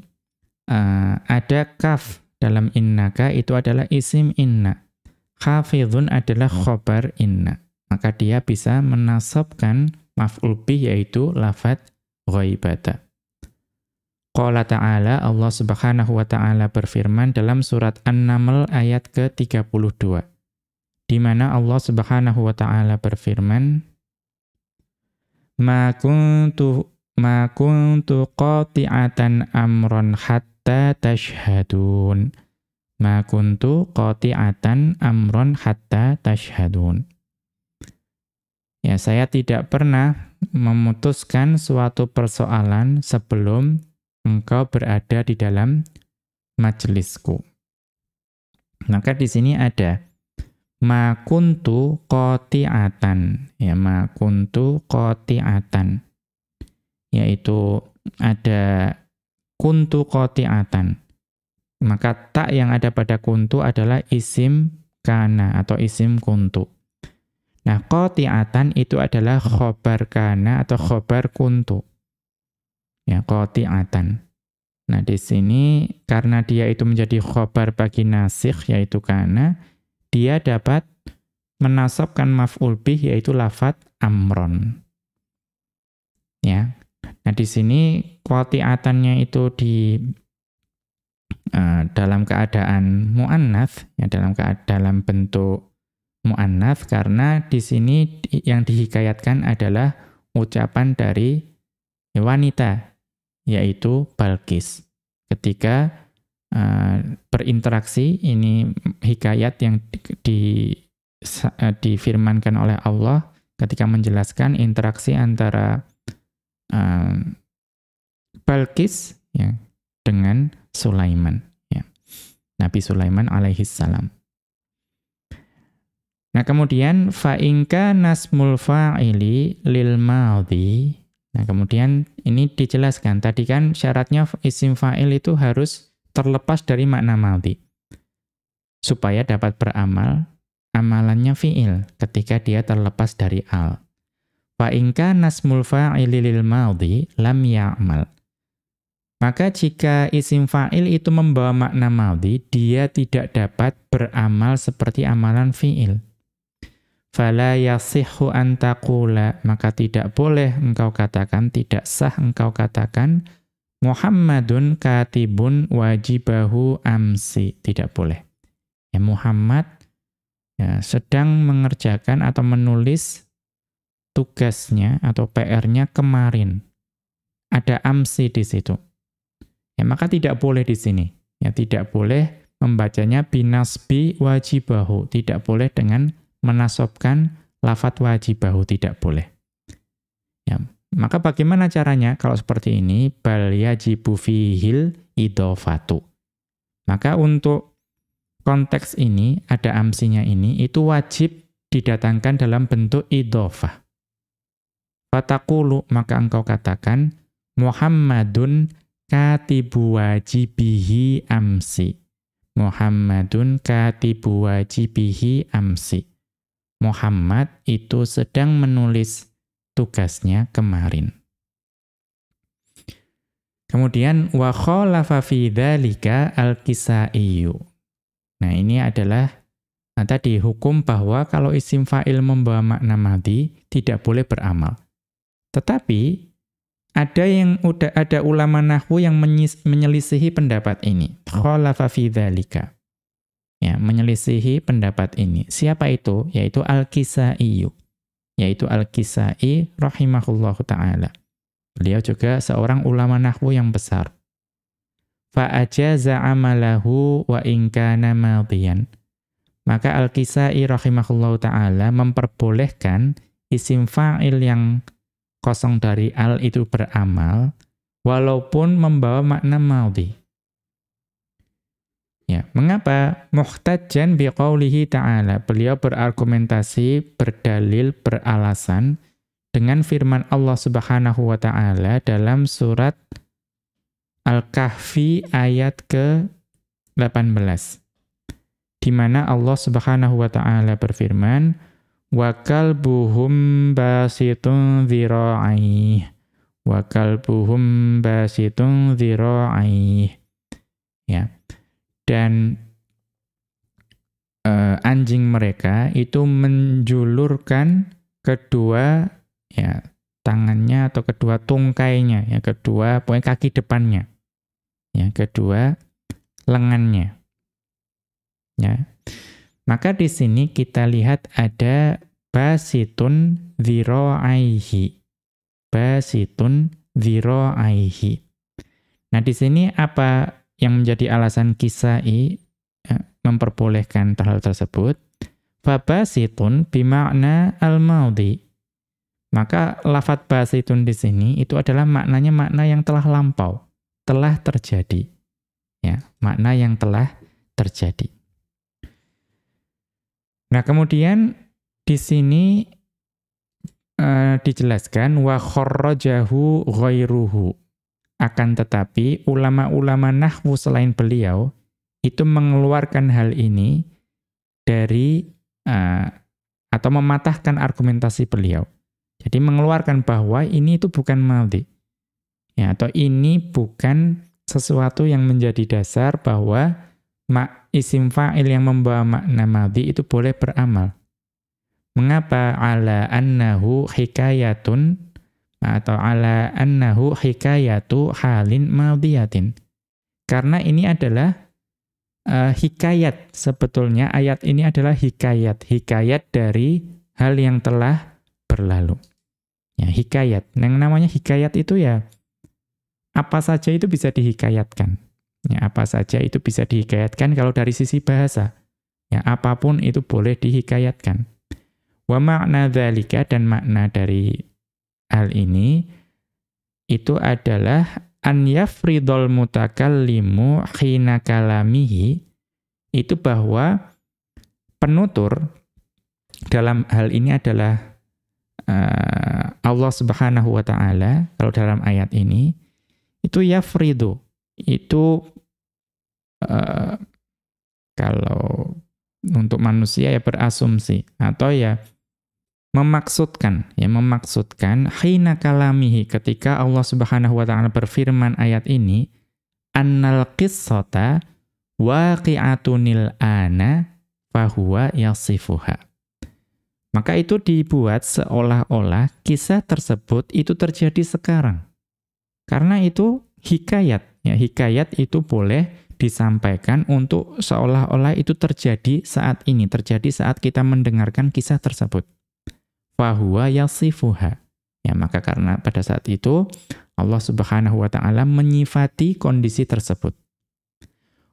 uh, ada kaf dalam innaka itu adalah isim inna. Hafizun adalah khobar inna. Maka dia bisa menasabkan maf'ul bih yaitu lafat ghaibata. Qala ta'ala, Allah subhanahu wa ta'ala berfirman dalam surat An-Naml ayat ke-32. Di mana Allah subhanahu wa ta'ala berfirman, Ma kuntu, ma kuntu qati'atan amron hatta tashhadun. Ma kuntu qati'atan amron hatta tashhadun. Ya, saya tidak pernah memutuskan suatu persoalan sebelum engkau berada di dalam majelisku. Maka di sini ada ma kuntu qati'atan ya ma kuntu qati'atan yaitu ada kuntu qati'atan maka tak yang ada pada kuntu adalah isim kana atau isim kuntu nah qati'atan itu adalah khobar kana atau khobar kuntu ya qati'atan. Nah, di sini karena dia itu menjadi khobar bagi nasikh yaitu kana, dia dapat menasabkan maf'ul bih yaitu lafat amron. Ya. Nah, di sini qati'atannya itu di uh, dalam keadaan muannats ya dalam dalam bentuk muannats karena di sini yang dihikayatkan adalah ucapan dari wanita yaitu Balkis. Ketika uh, berinteraksi, ini hikayat yang di, di, uh, difirmankan oleh Allah ketika menjelaskan interaksi antara uh, Balkis ya, dengan Sulaiman. Ya. Nabi Sulaiman alaihissalam. Nah kemudian fa'inka nasmul fa'ili lil maudhi Nah, kemudian ini dijelaskan. Tadi kan syaratnya isim fa'il itu harus terlepas dari makna madhi. Supaya dapat beramal, amalannya fi'il ketika dia terlepas dari al. Fa inka nasmul fa'ili lil madhi lam ya'mal. Maka jika isim fa'il itu membawa makna madhi, dia tidak dapat beramal seperti amalan fi'il. Fala yasihhu an taqula, maka tidak boleh engkau katakan, tidak sah engkau katakan, Muhammadun katibun wajibahu amsi. Tidak boleh. Ya Muhammad ya, sedang mengerjakan atau menulis tugasnya atau PR-nya kemarin. Ada amsi di situ. Ya, maka tidak boleh di sini. Ya, tidak boleh membacanya binasbi wajibahu. Tidak boleh dengan menasobkan lafat wajibahu. Tidak boleh. Ya, maka bagaimana caranya kalau seperti ini? Bal yajibu fihil idofatu. Maka untuk konteks ini, ada amsinya ini, itu wajib didatangkan dalam bentuk idofah. Fatakulu, maka engkau katakan, Muhammadun katibu wajibihi amsi. Muhammadun katibu wajibihi amsi. Muhammad itu sedang menulis tugasnya kemarin. Kemudian wa khalafa fi dzalika al-kisaiyu. Nah, ini adalah nah, tadi hukum bahwa kalau isim fa'il membawa makna mati tidak boleh beramal. Tetapi ada yang udah ada ulama nahwu yang menyelisihi pendapat ini. Khalafa fi dzalika. Ya, menyelisihi pendapat ini. Siapa itu? Yaitu Al-Kisai. Yaitu Al-Kisai rahimahullahu taala. Beliau juga seorang ulama nahwu yang besar. Fa'ajaza amalahu wa in kana. Maka Al-Kisai rahimahullahu taala memperbolehkan isim fa'il yang kosong dari al itu beramal, walaupun membawa makna maudhi. Ya, mengapa? Muhtajan biqaulihi ta'ala. Beliau berargumentasi, berdalil, beralasan dengan firman Allah Subhanahu wa taala dalam surat Al-Kahfi ayat ke-18. Di mana Allah Subhanahu wa taala berfirman, wa kalbuhum basitun dhira'i wa kalbuhum basitun dhira'i ya dan uh, anjing mereka itu menjulurkan kedua ya tangannya atau kedua tungkainya ya kedua pokoknya kaki depannya ya kedua lengannya ya maka di sini kita lihat ada basitun dhiro'aihi. Basitun dhiro'aihi. Nah di sini apa yang menjadi alasan kisai ya, memperbolehkan hal tersebut? Fabasitun bimakna al-maudi. Maka lafat basitun di sini itu adalah maknanya makna yang telah lampau, telah terjadi. Ya, makna yang telah terjadi. Nah, kemudian di sini uh, dijelaskan wa kharrajahu ghairuhu. Akan tetapi ulama-ulama nahwu selain beliau itu mengeluarkan hal ini dari uh, atau mematahkan argumentasi beliau. Jadi mengeluarkan bahwa ini itu bukan maldi. Ya, atau ini bukan sesuatu yang menjadi dasar bahwa mak isim fa'il yang membawa makna madhi itu boleh beramal. Mengapa ala annahu hikayatun atau ala annahu hikayatu halin madhiyatin? Karena ini adalah uh, hikayat sebetulnya ayat ini adalah hikayat, hikayat dari hal yang telah berlalu. Ya, hikayat. Yang namanya hikayat itu ya apa saja itu bisa dihikayatkan. Ya, apa saja itu bisa dihikayatkan kalau dari sisi bahasa. Ya, apa pun itu boleh dihikayatkan. Wa makna dan makna dari hal ini itu adalah an yafridul mutakallimu khina kalamihi itu bahwa penutur dalam hal ini adalah uh, Allah Subhanahu wa taala. Kalau dalam ayat ini itu yafridu itu uh, kalau untuk manusia ya berasumsi atau ya memaksudkan ya memaksudkan hina kalamihi ketika Allah Subhanahu wa taala berfirman ayat ini annal qissata waqi'atunil ana fahuwa yasifuha maka itu dibuat seolah-olah kisah tersebut itu terjadi sekarang karena itu hikayat ya hikayat itu boleh disampaikan untuk seolah-olah itu terjadi saat ini, terjadi saat kita mendengarkan kisah tersebut. Fahuwa yasifuha. Ya, maka karena pada saat itu Allah Subhanahu wa taala menyifati kondisi tersebut.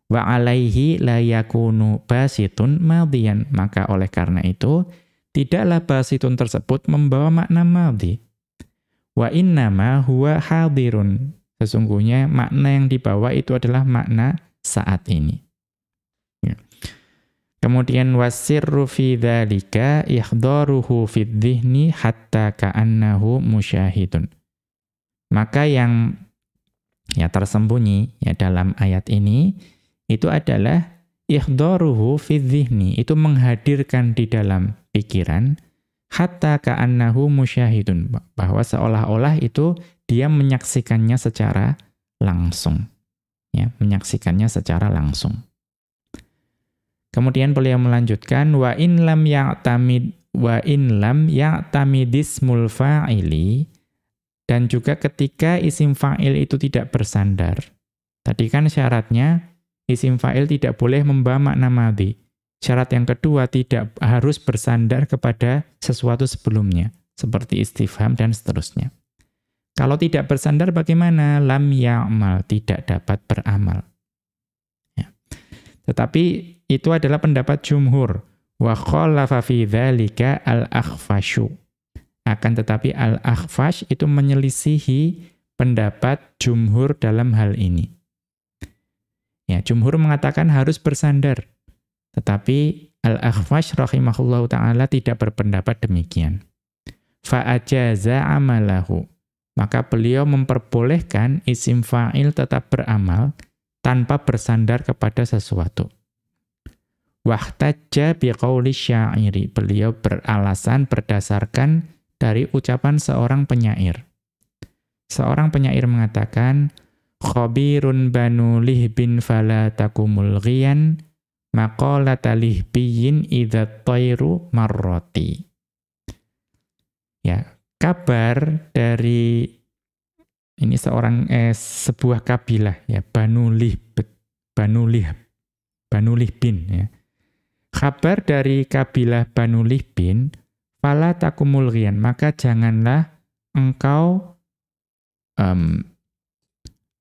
Wa alaihi la yakunu basitun madiyan. Maka oleh karena itu tidaklah basitun tersebut membawa makna madhi. Wa innama huwa hadirun. Sesungguhnya makna yang dibawa itu adalah makna saat ini. Kemudian wasirru fi dzalika ihdaruhu fi dhihni hatta ka'annahu musyahidun. Maka yang ya tersembunyi ya dalam ayat ini itu adalah ihdaruhu fi dhihni, itu menghadirkan di dalam pikiran hatta ka'annahu musyahidun bahwa seolah-olah itu dia menyaksikannya secara langsung ya, menyaksikannya secara langsung. Kemudian beliau melanjutkan wa in lam ya'tamid wa in lam ya'tamidismul fa'ili dan juga ketika isim fa'il itu tidak bersandar. Tadi kan syaratnya isim fa'il tidak boleh membawa makna madhi. Syarat yang kedua tidak harus bersandar kepada sesuatu sebelumnya seperti istifham dan seterusnya. Kalau tidak bersandar bagaimana? Lam ya'mal, tidak dapat beramal. Tetapi itu adalah pendapat jumhur. Wa khalafa fi dzalika al-akhfashu. Akan tetapi al-akhfash itu menyelisihi pendapat jumhur dalam hal ini. Ya, jumhur mengatakan harus bersandar. Tetapi al-akhfash rahimahullahu taala tidak berpendapat demikian. Fa ajaza amalahu maka beliau memperbolehkan isim fa'il tetap beramal tanpa bersandar kepada sesuatu. Wahtajja biqauli syairi. Beliau beralasan berdasarkan dari ucapan seorang penyair. Seorang penyair mengatakan, Khabirun banu lihbin fala takumul ghiyan, maqalata lihbiyin idha tayru marroti. Ya, kabar dari ini seorang eh, sebuah kabilah ya Banu Lihbet Banu Lih Banu Lihbin ya. Kabar dari kabilah Banu Lihbin fala takumul ghian maka janganlah engkau um,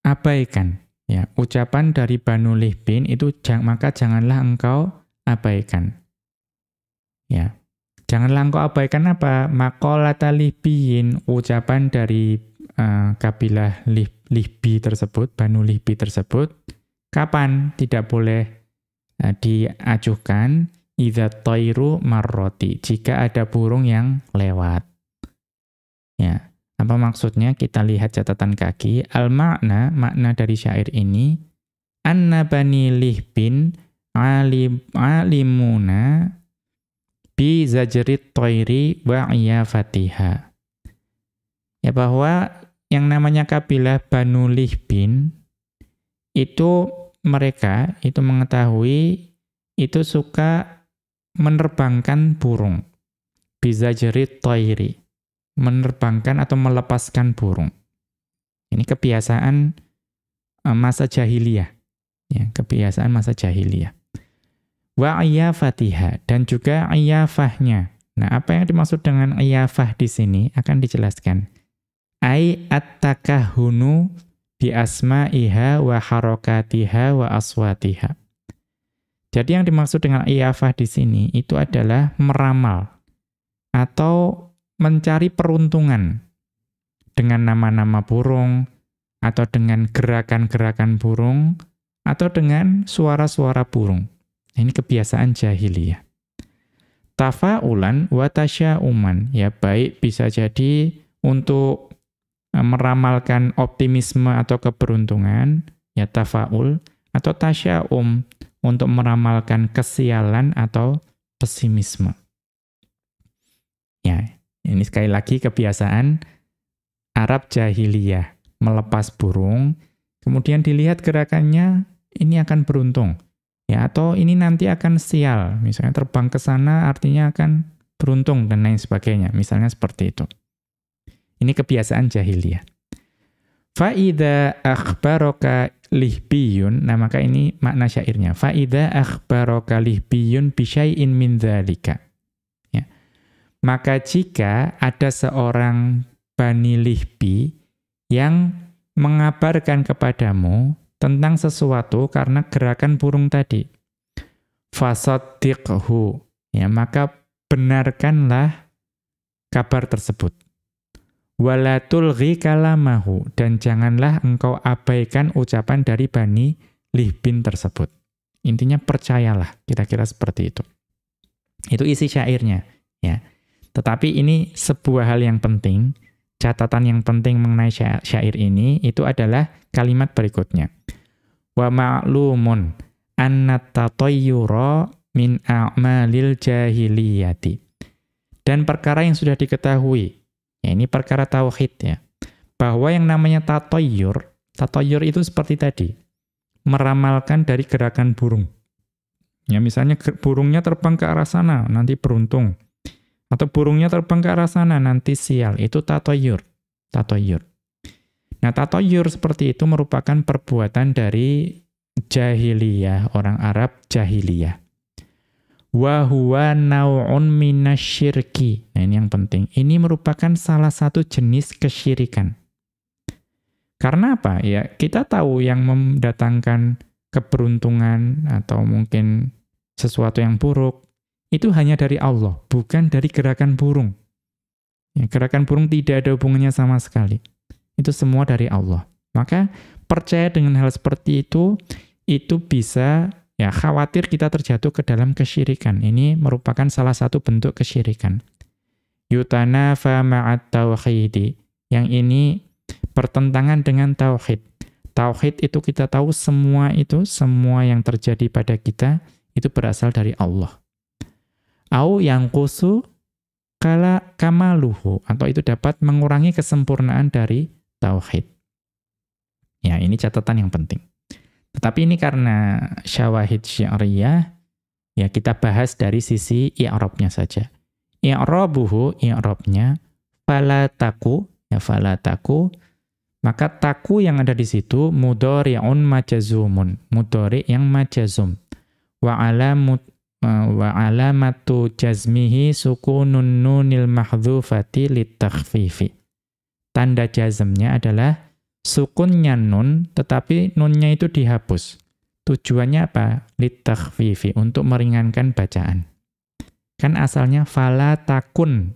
abaikan ya ucapan dari Banu Lihbin itu jang, maka janganlah engkau abaikan ya Janganlah engkau abaikan apa? Makolata libiyin, ucapan dari uh, kabilah lih, Lihbi tersebut, Banu Lihbi tersebut. Kapan tidak boleh uh, diajukan? Iza toiru marroti, jika ada burung yang lewat. Ya, apa maksudnya? Kita lihat catatan kaki. Al-makna, makna dari syair ini, Anna bani lihbin alim, alimuna bi zajrit toiri wa fatiha. Ya bahwa yang namanya kabilah Banu Lihbin itu mereka itu mengetahui itu suka menerbangkan burung. Bizajrit toiri. Menerbangkan atau melepaskan burung. Ini kebiasaan eh, masa jahiliyah. Ya, kebiasaan masa jahiliyah wa iyafatiha dan juga iyafahnya. Nah, apa yang dimaksud dengan iyafah di sini akan dijelaskan. Ai at-takahunu bi asma'iha wa harakatiha wa aswatiha. Jadi yang dimaksud dengan iyafah di sini itu adalah meramal atau mencari peruntungan dengan nama-nama burung atau dengan gerakan-gerakan burung atau dengan suara-suara burung. Ini kebiasaan jahiliyah. Tafa'ulan wa tasya'uman. Ya baik bisa jadi untuk meramalkan optimisme atau keberuntungan, ya tafa'ul, atau tasya'um, untuk meramalkan kesialan atau pesimisme. Ya, ini sekali lagi kebiasaan Arab jahiliyah melepas burung, kemudian dilihat gerakannya ini akan beruntung. Ya, atau ini nanti akan sial. Misalnya terbang ke sana artinya akan beruntung dan lain sebagainya. Misalnya seperti itu. Ini kebiasaan jahiliyah. Fa'idha akhbaroka lihbiyun, nah maka ini makna syairnya. Fa'idha akhbaroka lihbiyun bisyai'in min dhalika. Ya. Maka jika ada seorang Bani Lihbi yang mengabarkan kepadamu tentang sesuatu karena gerakan burung tadi. Fasaddiqhu. Ya, maka benarkanlah kabar tersebut wala tulghi kalamahu dan janganlah engkau abaikan ucapan dari Bani Lihbin tersebut. Intinya percayalah, kira-kira seperti itu. Itu isi syairnya, ya. Tetapi ini sebuah hal yang penting, catatan yang penting mengenai syair ini itu adalah kalimat berikutnya. Wa ma'lumun anna min a'malil jahiliyati. Dan perkara yang sudah diketahui Ya, ini perkara tauhid ya. Bahwa yang namanya tatoyur, tatoyur itu seperti tadi. Meramalkan dari gerakan burung. Ya, misalnya burungnya terbang ke arah sana, nanti beruntung. Atau burungnya terbang ke arah sana, nanti sial. Itu tatoyur. Tatoyur. Nah, tatoyur seperti itu merupakan perbuatan dari jahiliyah, orang Arab jahiliyah wa huwa nau'un minasyirki. Nah, ini yang penting. Ini merupakan salah satu jenis kesyirikan. Karena apa? Ya, kita tahu yang mendatangkan keberuntungan atau mungkin sesuatu yang buruk itu hanya dari Allah, bukan dari gerakan burung. Ya, gerakan burung tidak ada hubungannya sama sekali. Itu semua dari Allah. Maka percaya dengan hal seperti itu, itu bisa Ya, khawatir kita terjatuh ke dalam kesyirikan. Ini merupakan salah satu bentuk kesyirikan. Yutana fa ma'at tauhidi. Yang ini bertentangan dengan tauhid. Tauhid itu kita tahu semua itu, semua yang terjadi pada kita, itu berasal dari Allah. Au yang kusu kala kamaluhu. Atau itu dapat mengurangi kesempurnaan dari tauhid. Ya, ini catatan yang penting. Tetapi ini karena syawahid syi'riyah, ya kita bahas dari sisi i'robnya saja. I'robuhu, i'robnya, falataku, ya falataku, maka taku yang ada di situ mudhari'un majazumun, mudhari yang majazum. Wa alamut wa alamatu jazmihi sukunun nunil mahdhufati litakhfifi. Tanda jazmnya adalah sukunnya nun, tetapi nunnya itu dihapus. Tujuannya apa? Litakhfifi, untuk meringankan bacaan. Kan asalnya fala takun.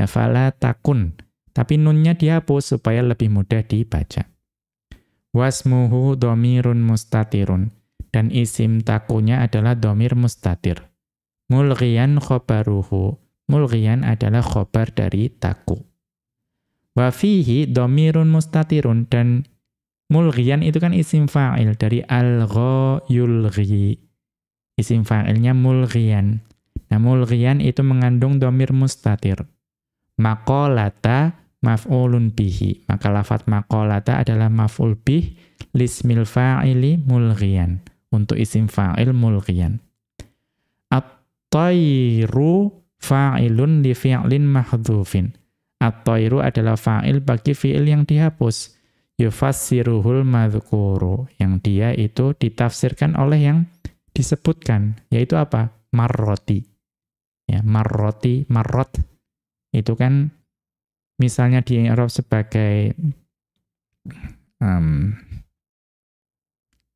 Ya, fala takun. Tapi nunnya dihapus supaya lebih mudah dibaca. Wasmuhu domirun mustatirun. Dan isim takunya adalah domir mustatir. Mulghiyan khobaruhu. Mulghiyan adalah khobar dari taku. Wa fihi dhamirun mustatirun dan mulghiyan itu kan isim fa'il dari al-gha yulghi. Isim fa'ilnya mulghiyan. Nah, mulghiyan itu mengandung dhamir mustatir. Maqalata maf'ulun bihi. Maka lafat maqalata adalah maf'ul bih lismil fa'ili mulghiyan. Untuk isim fa'il mulghiyan. At-tayru fa'ilun li fi'lin mahdhufin. At-tairu adalah fa'il bagi fi'il yang dihapus. Yufassiruhul madhkuru. Yang dia itu ditafsirkan oleh yang disebutkan. Yaitu apa? Marroti. Ya, marroti, marrot. Itu kan misalnya di Arab sebagai um,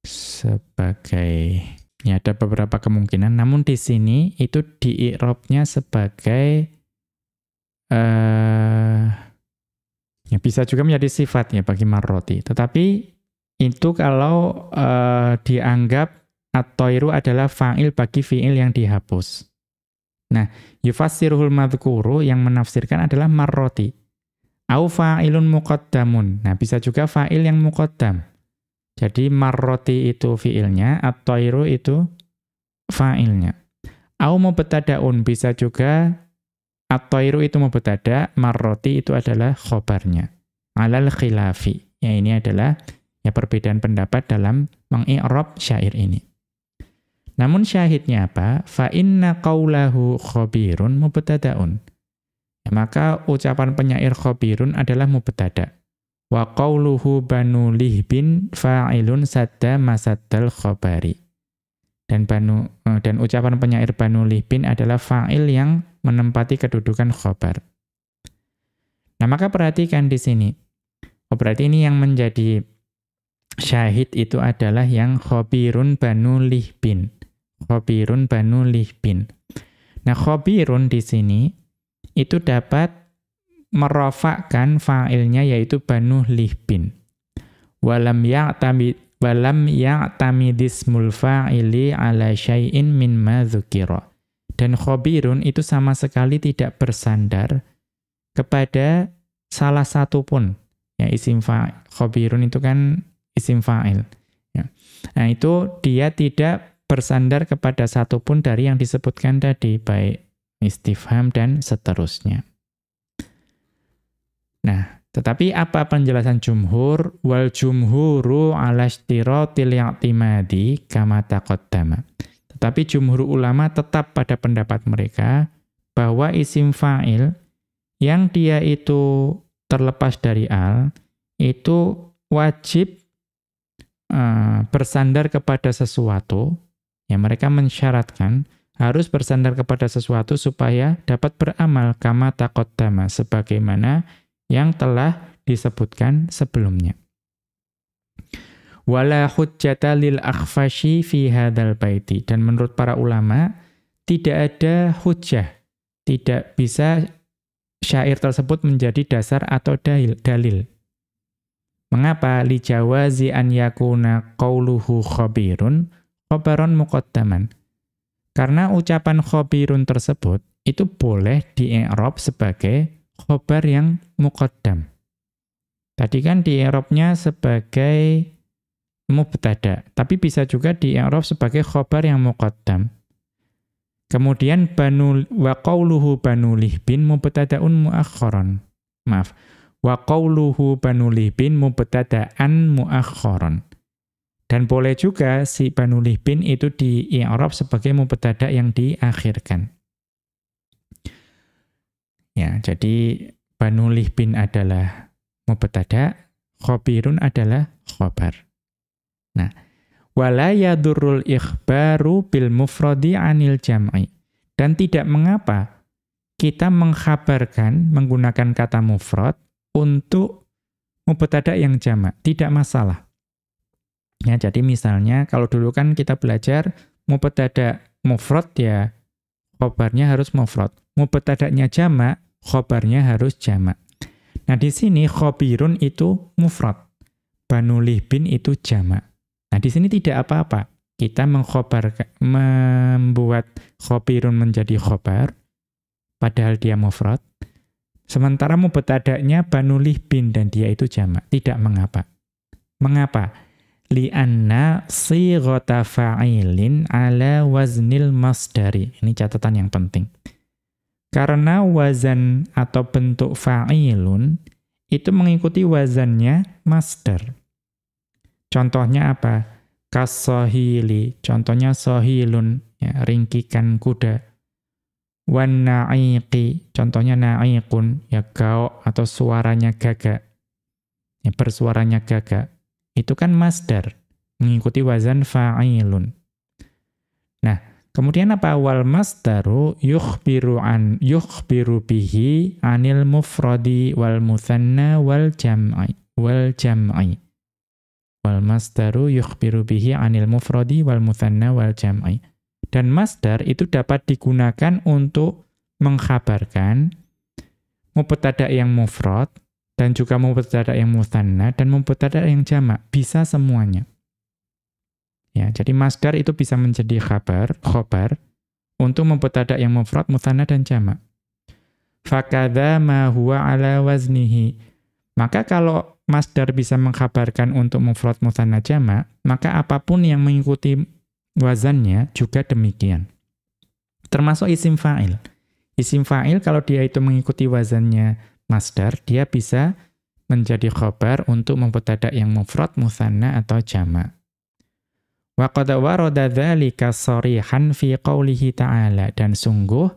sebagai ya ada beberapa kemungkinan namun di sini itu di i'rabnya sebagai uh, bisa juga menjadi sifat ya bagi marroti. Tetapi itu kalau uh, dianggap at-toiru adalah fa'il bagi fi'il yang dihapus. Nah, yufassiruhul madhkuru yang menafsirkan adalah marroti. Au fa'ilun muqaddamun. Nah, bisa juga fa'il yang muqaddam. Jadi marroti itu fiilnya, at-tairu itu fa'ilnya. Au mubtada'un bisa juga at-tairu itu mubtada, marroti itu adalah khobarnya. Alal khilafi. Ya ini adalah ya perbedaan pendapat dalam mengi'rab syair ini. Namun syahidnya apa? Fa inna qawlahu khabirun mubtada'un. Ya, maka ucapan penyair khabirun adalah mubtada. Wa qawluhu banu lihbin fa'ilun sadda masaddal khabari. Dan banu eh, dan ucapan penyair banu lihbin adalah fa'il yang menempati kedudukan khabar. Nah, maka perhatikan di sini. Oh, berarti ini yang menjadi syahid itu adalah yang khabirun banu lihbin. Khobirun Banu Lihbin. Nah, khobirun di sini itu dapat merofakkan fa'ilnya yaitu Banu Lihbin. Walam ya'tamid walam ya'tamidismul fa'ili ala syai'in min ma Dan khobirun itu sama sekali tidak bersandar kepada salah satu pun. Ya, isim fa'il. Khobirun itu kan isim fa'il. Ya. Nah, itu dia tidak bersandar kepada satu pun dari yang disebutkan tadi, baik istifham dan seterusnya. Nah, tetapi apa penjelasan jumhur? Wal jumhuru ala istiratil i'timadi kama taqaddama. Tetapi jumhur ulama tetap pada pendapat mereka bahwa isim fa'il yang dia itu terlepas dari al, itu wajib uh, bersandar kepada sesuatu, Ya, mereka mensyaratkan harus bersandar kepada sesuatu supaya dapat beramal kama taqaddama sebagaimana yang telah disebutkan sebelumnya. Wala hujjata lil akhfashi fi hadzal baiti dan menurut para ulama tidak ada hujjah, tidak bisa syair tersebut menjadi dasar atau dalil. dalil. Mengapa li jawazi an yakuna qauluhu khabirun khobaron muqaddaman. Karena ucapan khobirun tersebut itu boleh di sebagai khobar yang muqaddam. Tadi kan di sebagai mubtada, tapi bisa juga di sebagai khobar yang muqaddam. Kemudian banu wa qauluhu banu lihbin mubtadaun muakhkharan. Maaf. Wa qauluhu banu lihbin mubtadaan muakhkharan. Dan boleh juga si Banu Lihbin itu di i'rab sebagai mubtada yang diakhirkan. Ya, jadi Banu Lihbin adalah mubtada, khabirun adalah khabar. Nah, wala yadurrul ikhbaru bil mufradi anil jam'i. Dan tidak mengapa kita mengkhabarkan menggunakan kata mufrad untuk mubtada yang jamak, tidak masalah. Ya, jadi misalnya kalau dulu kan kita belajar mubtada mufrad ya khobarnya harus mufrad. Mubtada'nya jamak, khobarnya harus jamak. Nah, di sini khobirun itu mufrad. Banu lihbin itu jamak. Nah, di sini tidak apa-apa. Kita mengkhobar membuat khobirun menjadi khobar padahal dia mufrad. Sementara mubtada'nya banu lihbin dan dia itu jamak. Tidak mengapa. Mengapa? li'anna sighata fa'ilin ala waznil masdari. Ini catatan yang penting. Karena wazan atau bentuk fa'ilun itu mengikuti wazannya masdar. Contohnya apa? Kasohili. Contohnya sohilun, ya, ringkikan kuda. Wan na'iqi. Contohnya na'iqun, ya gao atau suaranya gagak. Ya, bersuaranya gagak itu kan masdar, mengikuti wazan fa'ilun. Nah, kemudian apa? Wal masdaru yukhbiru an yukhbiru bihi anil mufradi wal muthanna wal jam'i wal jam'i. Wal masdaru yukhbiru bihi anil mufradi wal muthanna wal jam'i. Dan masdar itu dapat digunakan untuk mengkhabarkan mubtada yang mufrad dan juga mubtada yang muthanna dan mubtada yang jamak, bisa semuanya. Ya, jadi masdar itu bisa menjadi khabar, khobar untuk mubtada yang mufrad, muthanna dan jamak. Fakadha ma huwa ala waznihi. Maka kalau masdar bisa mengkhabarkan untuk mufrad mutsanna jamak, maka apa pun yang mengikuti wazannya juga demikian. Termasuk isim fa'il. Isim fa'il kalau dia itu mengikuti wazannya masdar, dia bisa menjadi khobar untuk mubtada yang mufrad mutsanna atau jamak. Wa qad warada dzalika sharihan fi qoulihi ta'ala dan sungguh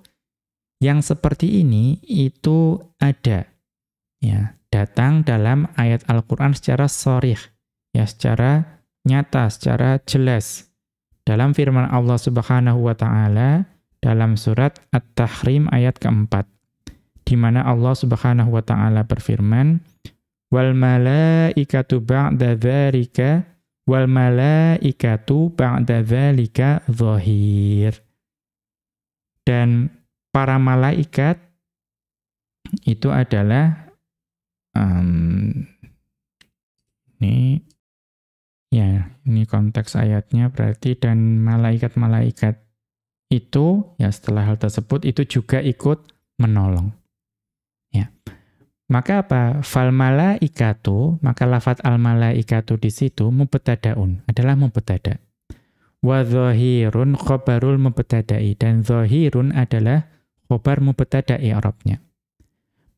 yang seperti ini itu ada ya datang dalam ayat Al-Qur'an secara sharih ya secara nyata secara jelas dalam firman Allah Subhanahu wa taala dalam surat At-Tahrim ayat keempat di mana Allah Subhanahu wa taala berfirman wal malaikatu ba'da dzalika wal malaikatu ba'da dzalika zahir. Dan para malaikat itu adalah um, ini ya, ini konteks ayatnya berarti dan malaikat-malaikat itu ya setelah hal tersebut itu juga ikut menolong. Ya. Maka apa? Fal malaikatu, maka lafat al malaikatu di situ mubtadaun, adalah mubtada. Wa dhahirun khabarul mubtada'i dan dhahirun adalah khabar mubtada'i Arabnya.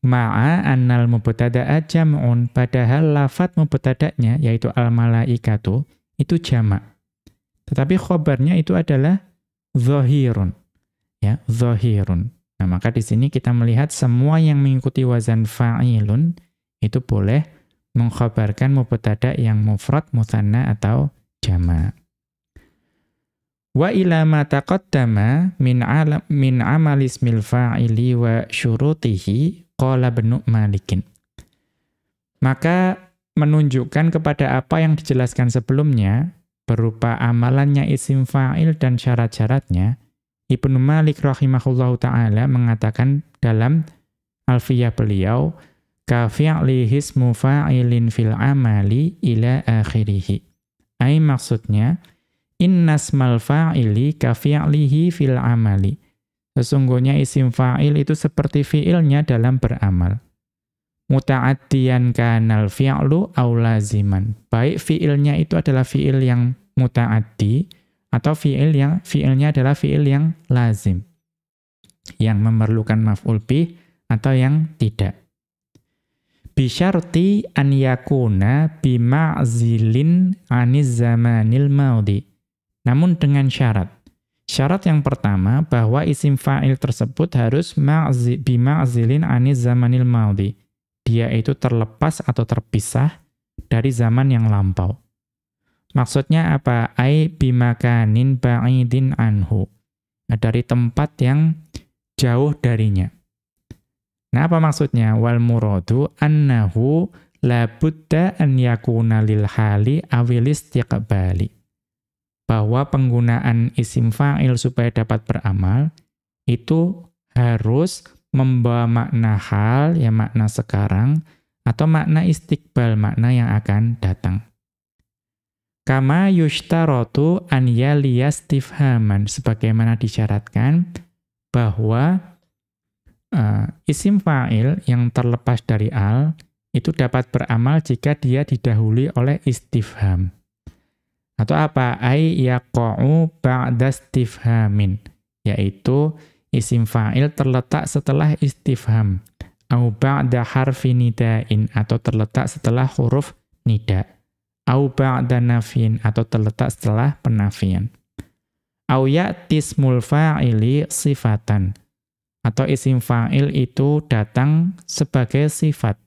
Ma'a annal mubtada'a jam'un, padahal lafat mubtada'nya yaitu al malaikatu itu jamak. Tetapi khabarnya itu adalah dhahirun. Ya, dhahirun. Nah, maka di sini kita melihat semua yang mengikuti wazan fa'ilun itu boleh mengkhabarkan mubtada yang mufrad, muthanna atau jama'. Wa ila ma taqaddama min alam min amal ismil fa'ili wa syurutihi qala Malikin. Maka menunjukkan kepada apa yang dijelaskan sebelumnya berupa amalannya isim fa'il dan syarat-syaratnya Ibnu Malik rahimahullahu taala mengatakan dalam Alfiyah beliau kafi'li hismu fa'ilin fil amali ila akhirih. Ai maksudnya innasmal fa'ili kafi'lihi fil amali. Sesungguhnya isim fa'il itu seperti fi'ilnya dalam beramal. Muta'addiyan kanal fi'lu aw laziman. Baik fi'ilnya itu adalah fi'il yang muta'addi atau fi'il yang fi'ilnya adalah fi'il yang lazim yang memerlukan maf'ul bih atau yang tidak bisyarti an yakuna bima'zilin aniz zamanil maudi namun dengan syarat syarat yang pertama bahwa isim fa'il tersebut harus bima'zilin aniz zamanil maudi dia itu terlepas atau terpisah dari zaman yang lampau Maksudnya apa? Ai bimakanin ba'idin anhu. Nah, dari tempat yang jauh darinya. Nah, apa maksudnya? Wal muradu annahu la budda an yakuna lil hali awil istiqbali. Bahwa penggunaan isim fa'il supaya dapat beramal itu harus membawa makna hal, ya makna sekarang, atau makna istiqbal, makna yang akan datang. Kama yushtarotu an yaliyastifhaman. Sebagaimana disyaratkan bahwa uh, isim fa'il yang terlepas dari al itu dapat beramal jika dia didahului oleh istifham. Atau apa? Ai yaqa'u ba'da istifhamin. Yaitu isim fa'il terletak setelah istifham. Au ba'da harfi nida'in. Atau terletak setelah huruf nida' au ba'da nafin atau terletak setelah penafian. Au ya'tismul fa'ili sifatan atau isim fa'il itu datang sebagai sifat.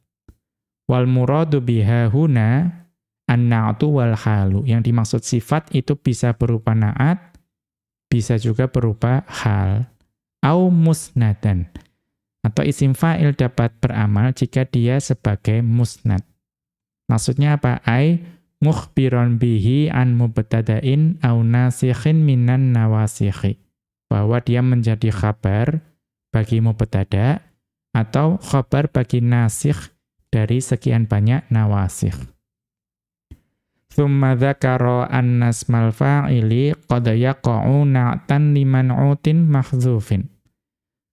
Wal muradu biha huna an-na'tu wal halu. Yang dimaksud sifat itu bisa berupa na'at, bisa juga berupa hal. Au musnadan. Atau isim fa'il dapat beramal jika dia sebagai musnad. Maksudnya apa? Ai mukhbiron bihi an mubtada'in au nasikhin minan nawasikhi. Bahwa dia menjadi khabar bagi mubtada atau khabar bagi nasikh dari sekian banyak nawasikh. Thumma dzakara anna ismal fa'ili qad yaqa'u na'tan liman utin.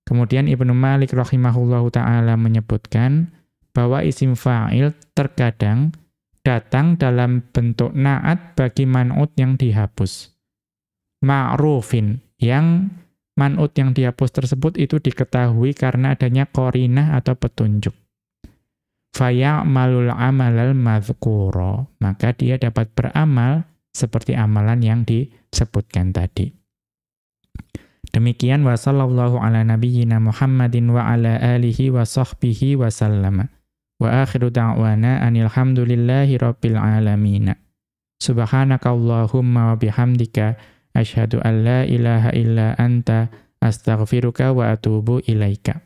Kemudian Ibnu Malik rahimahullahu taala menyebutkan bahwa isim fa'il terkadang datang dalam bentuk naat bagi man'ut yang dihapus. Ma'rufin, yang man'ut yang dihapus tersebut itu diketahui karena adanya korinah atau petunjuk. Faya'malul amalal madhkuro. Maka dia dapat beramal seperti amalan yang disebutkan tadi. Demikian wa sallallahu ala nabiyyina Muhammadin wa ala alihi wa sahbihi wa sallama. Wa akhiru da'wana anil rabbil alamin. Subhanakallahumma wa bihamdika asyhadu an la ilaha illa anta astaghfiruka wa atubu ilaika.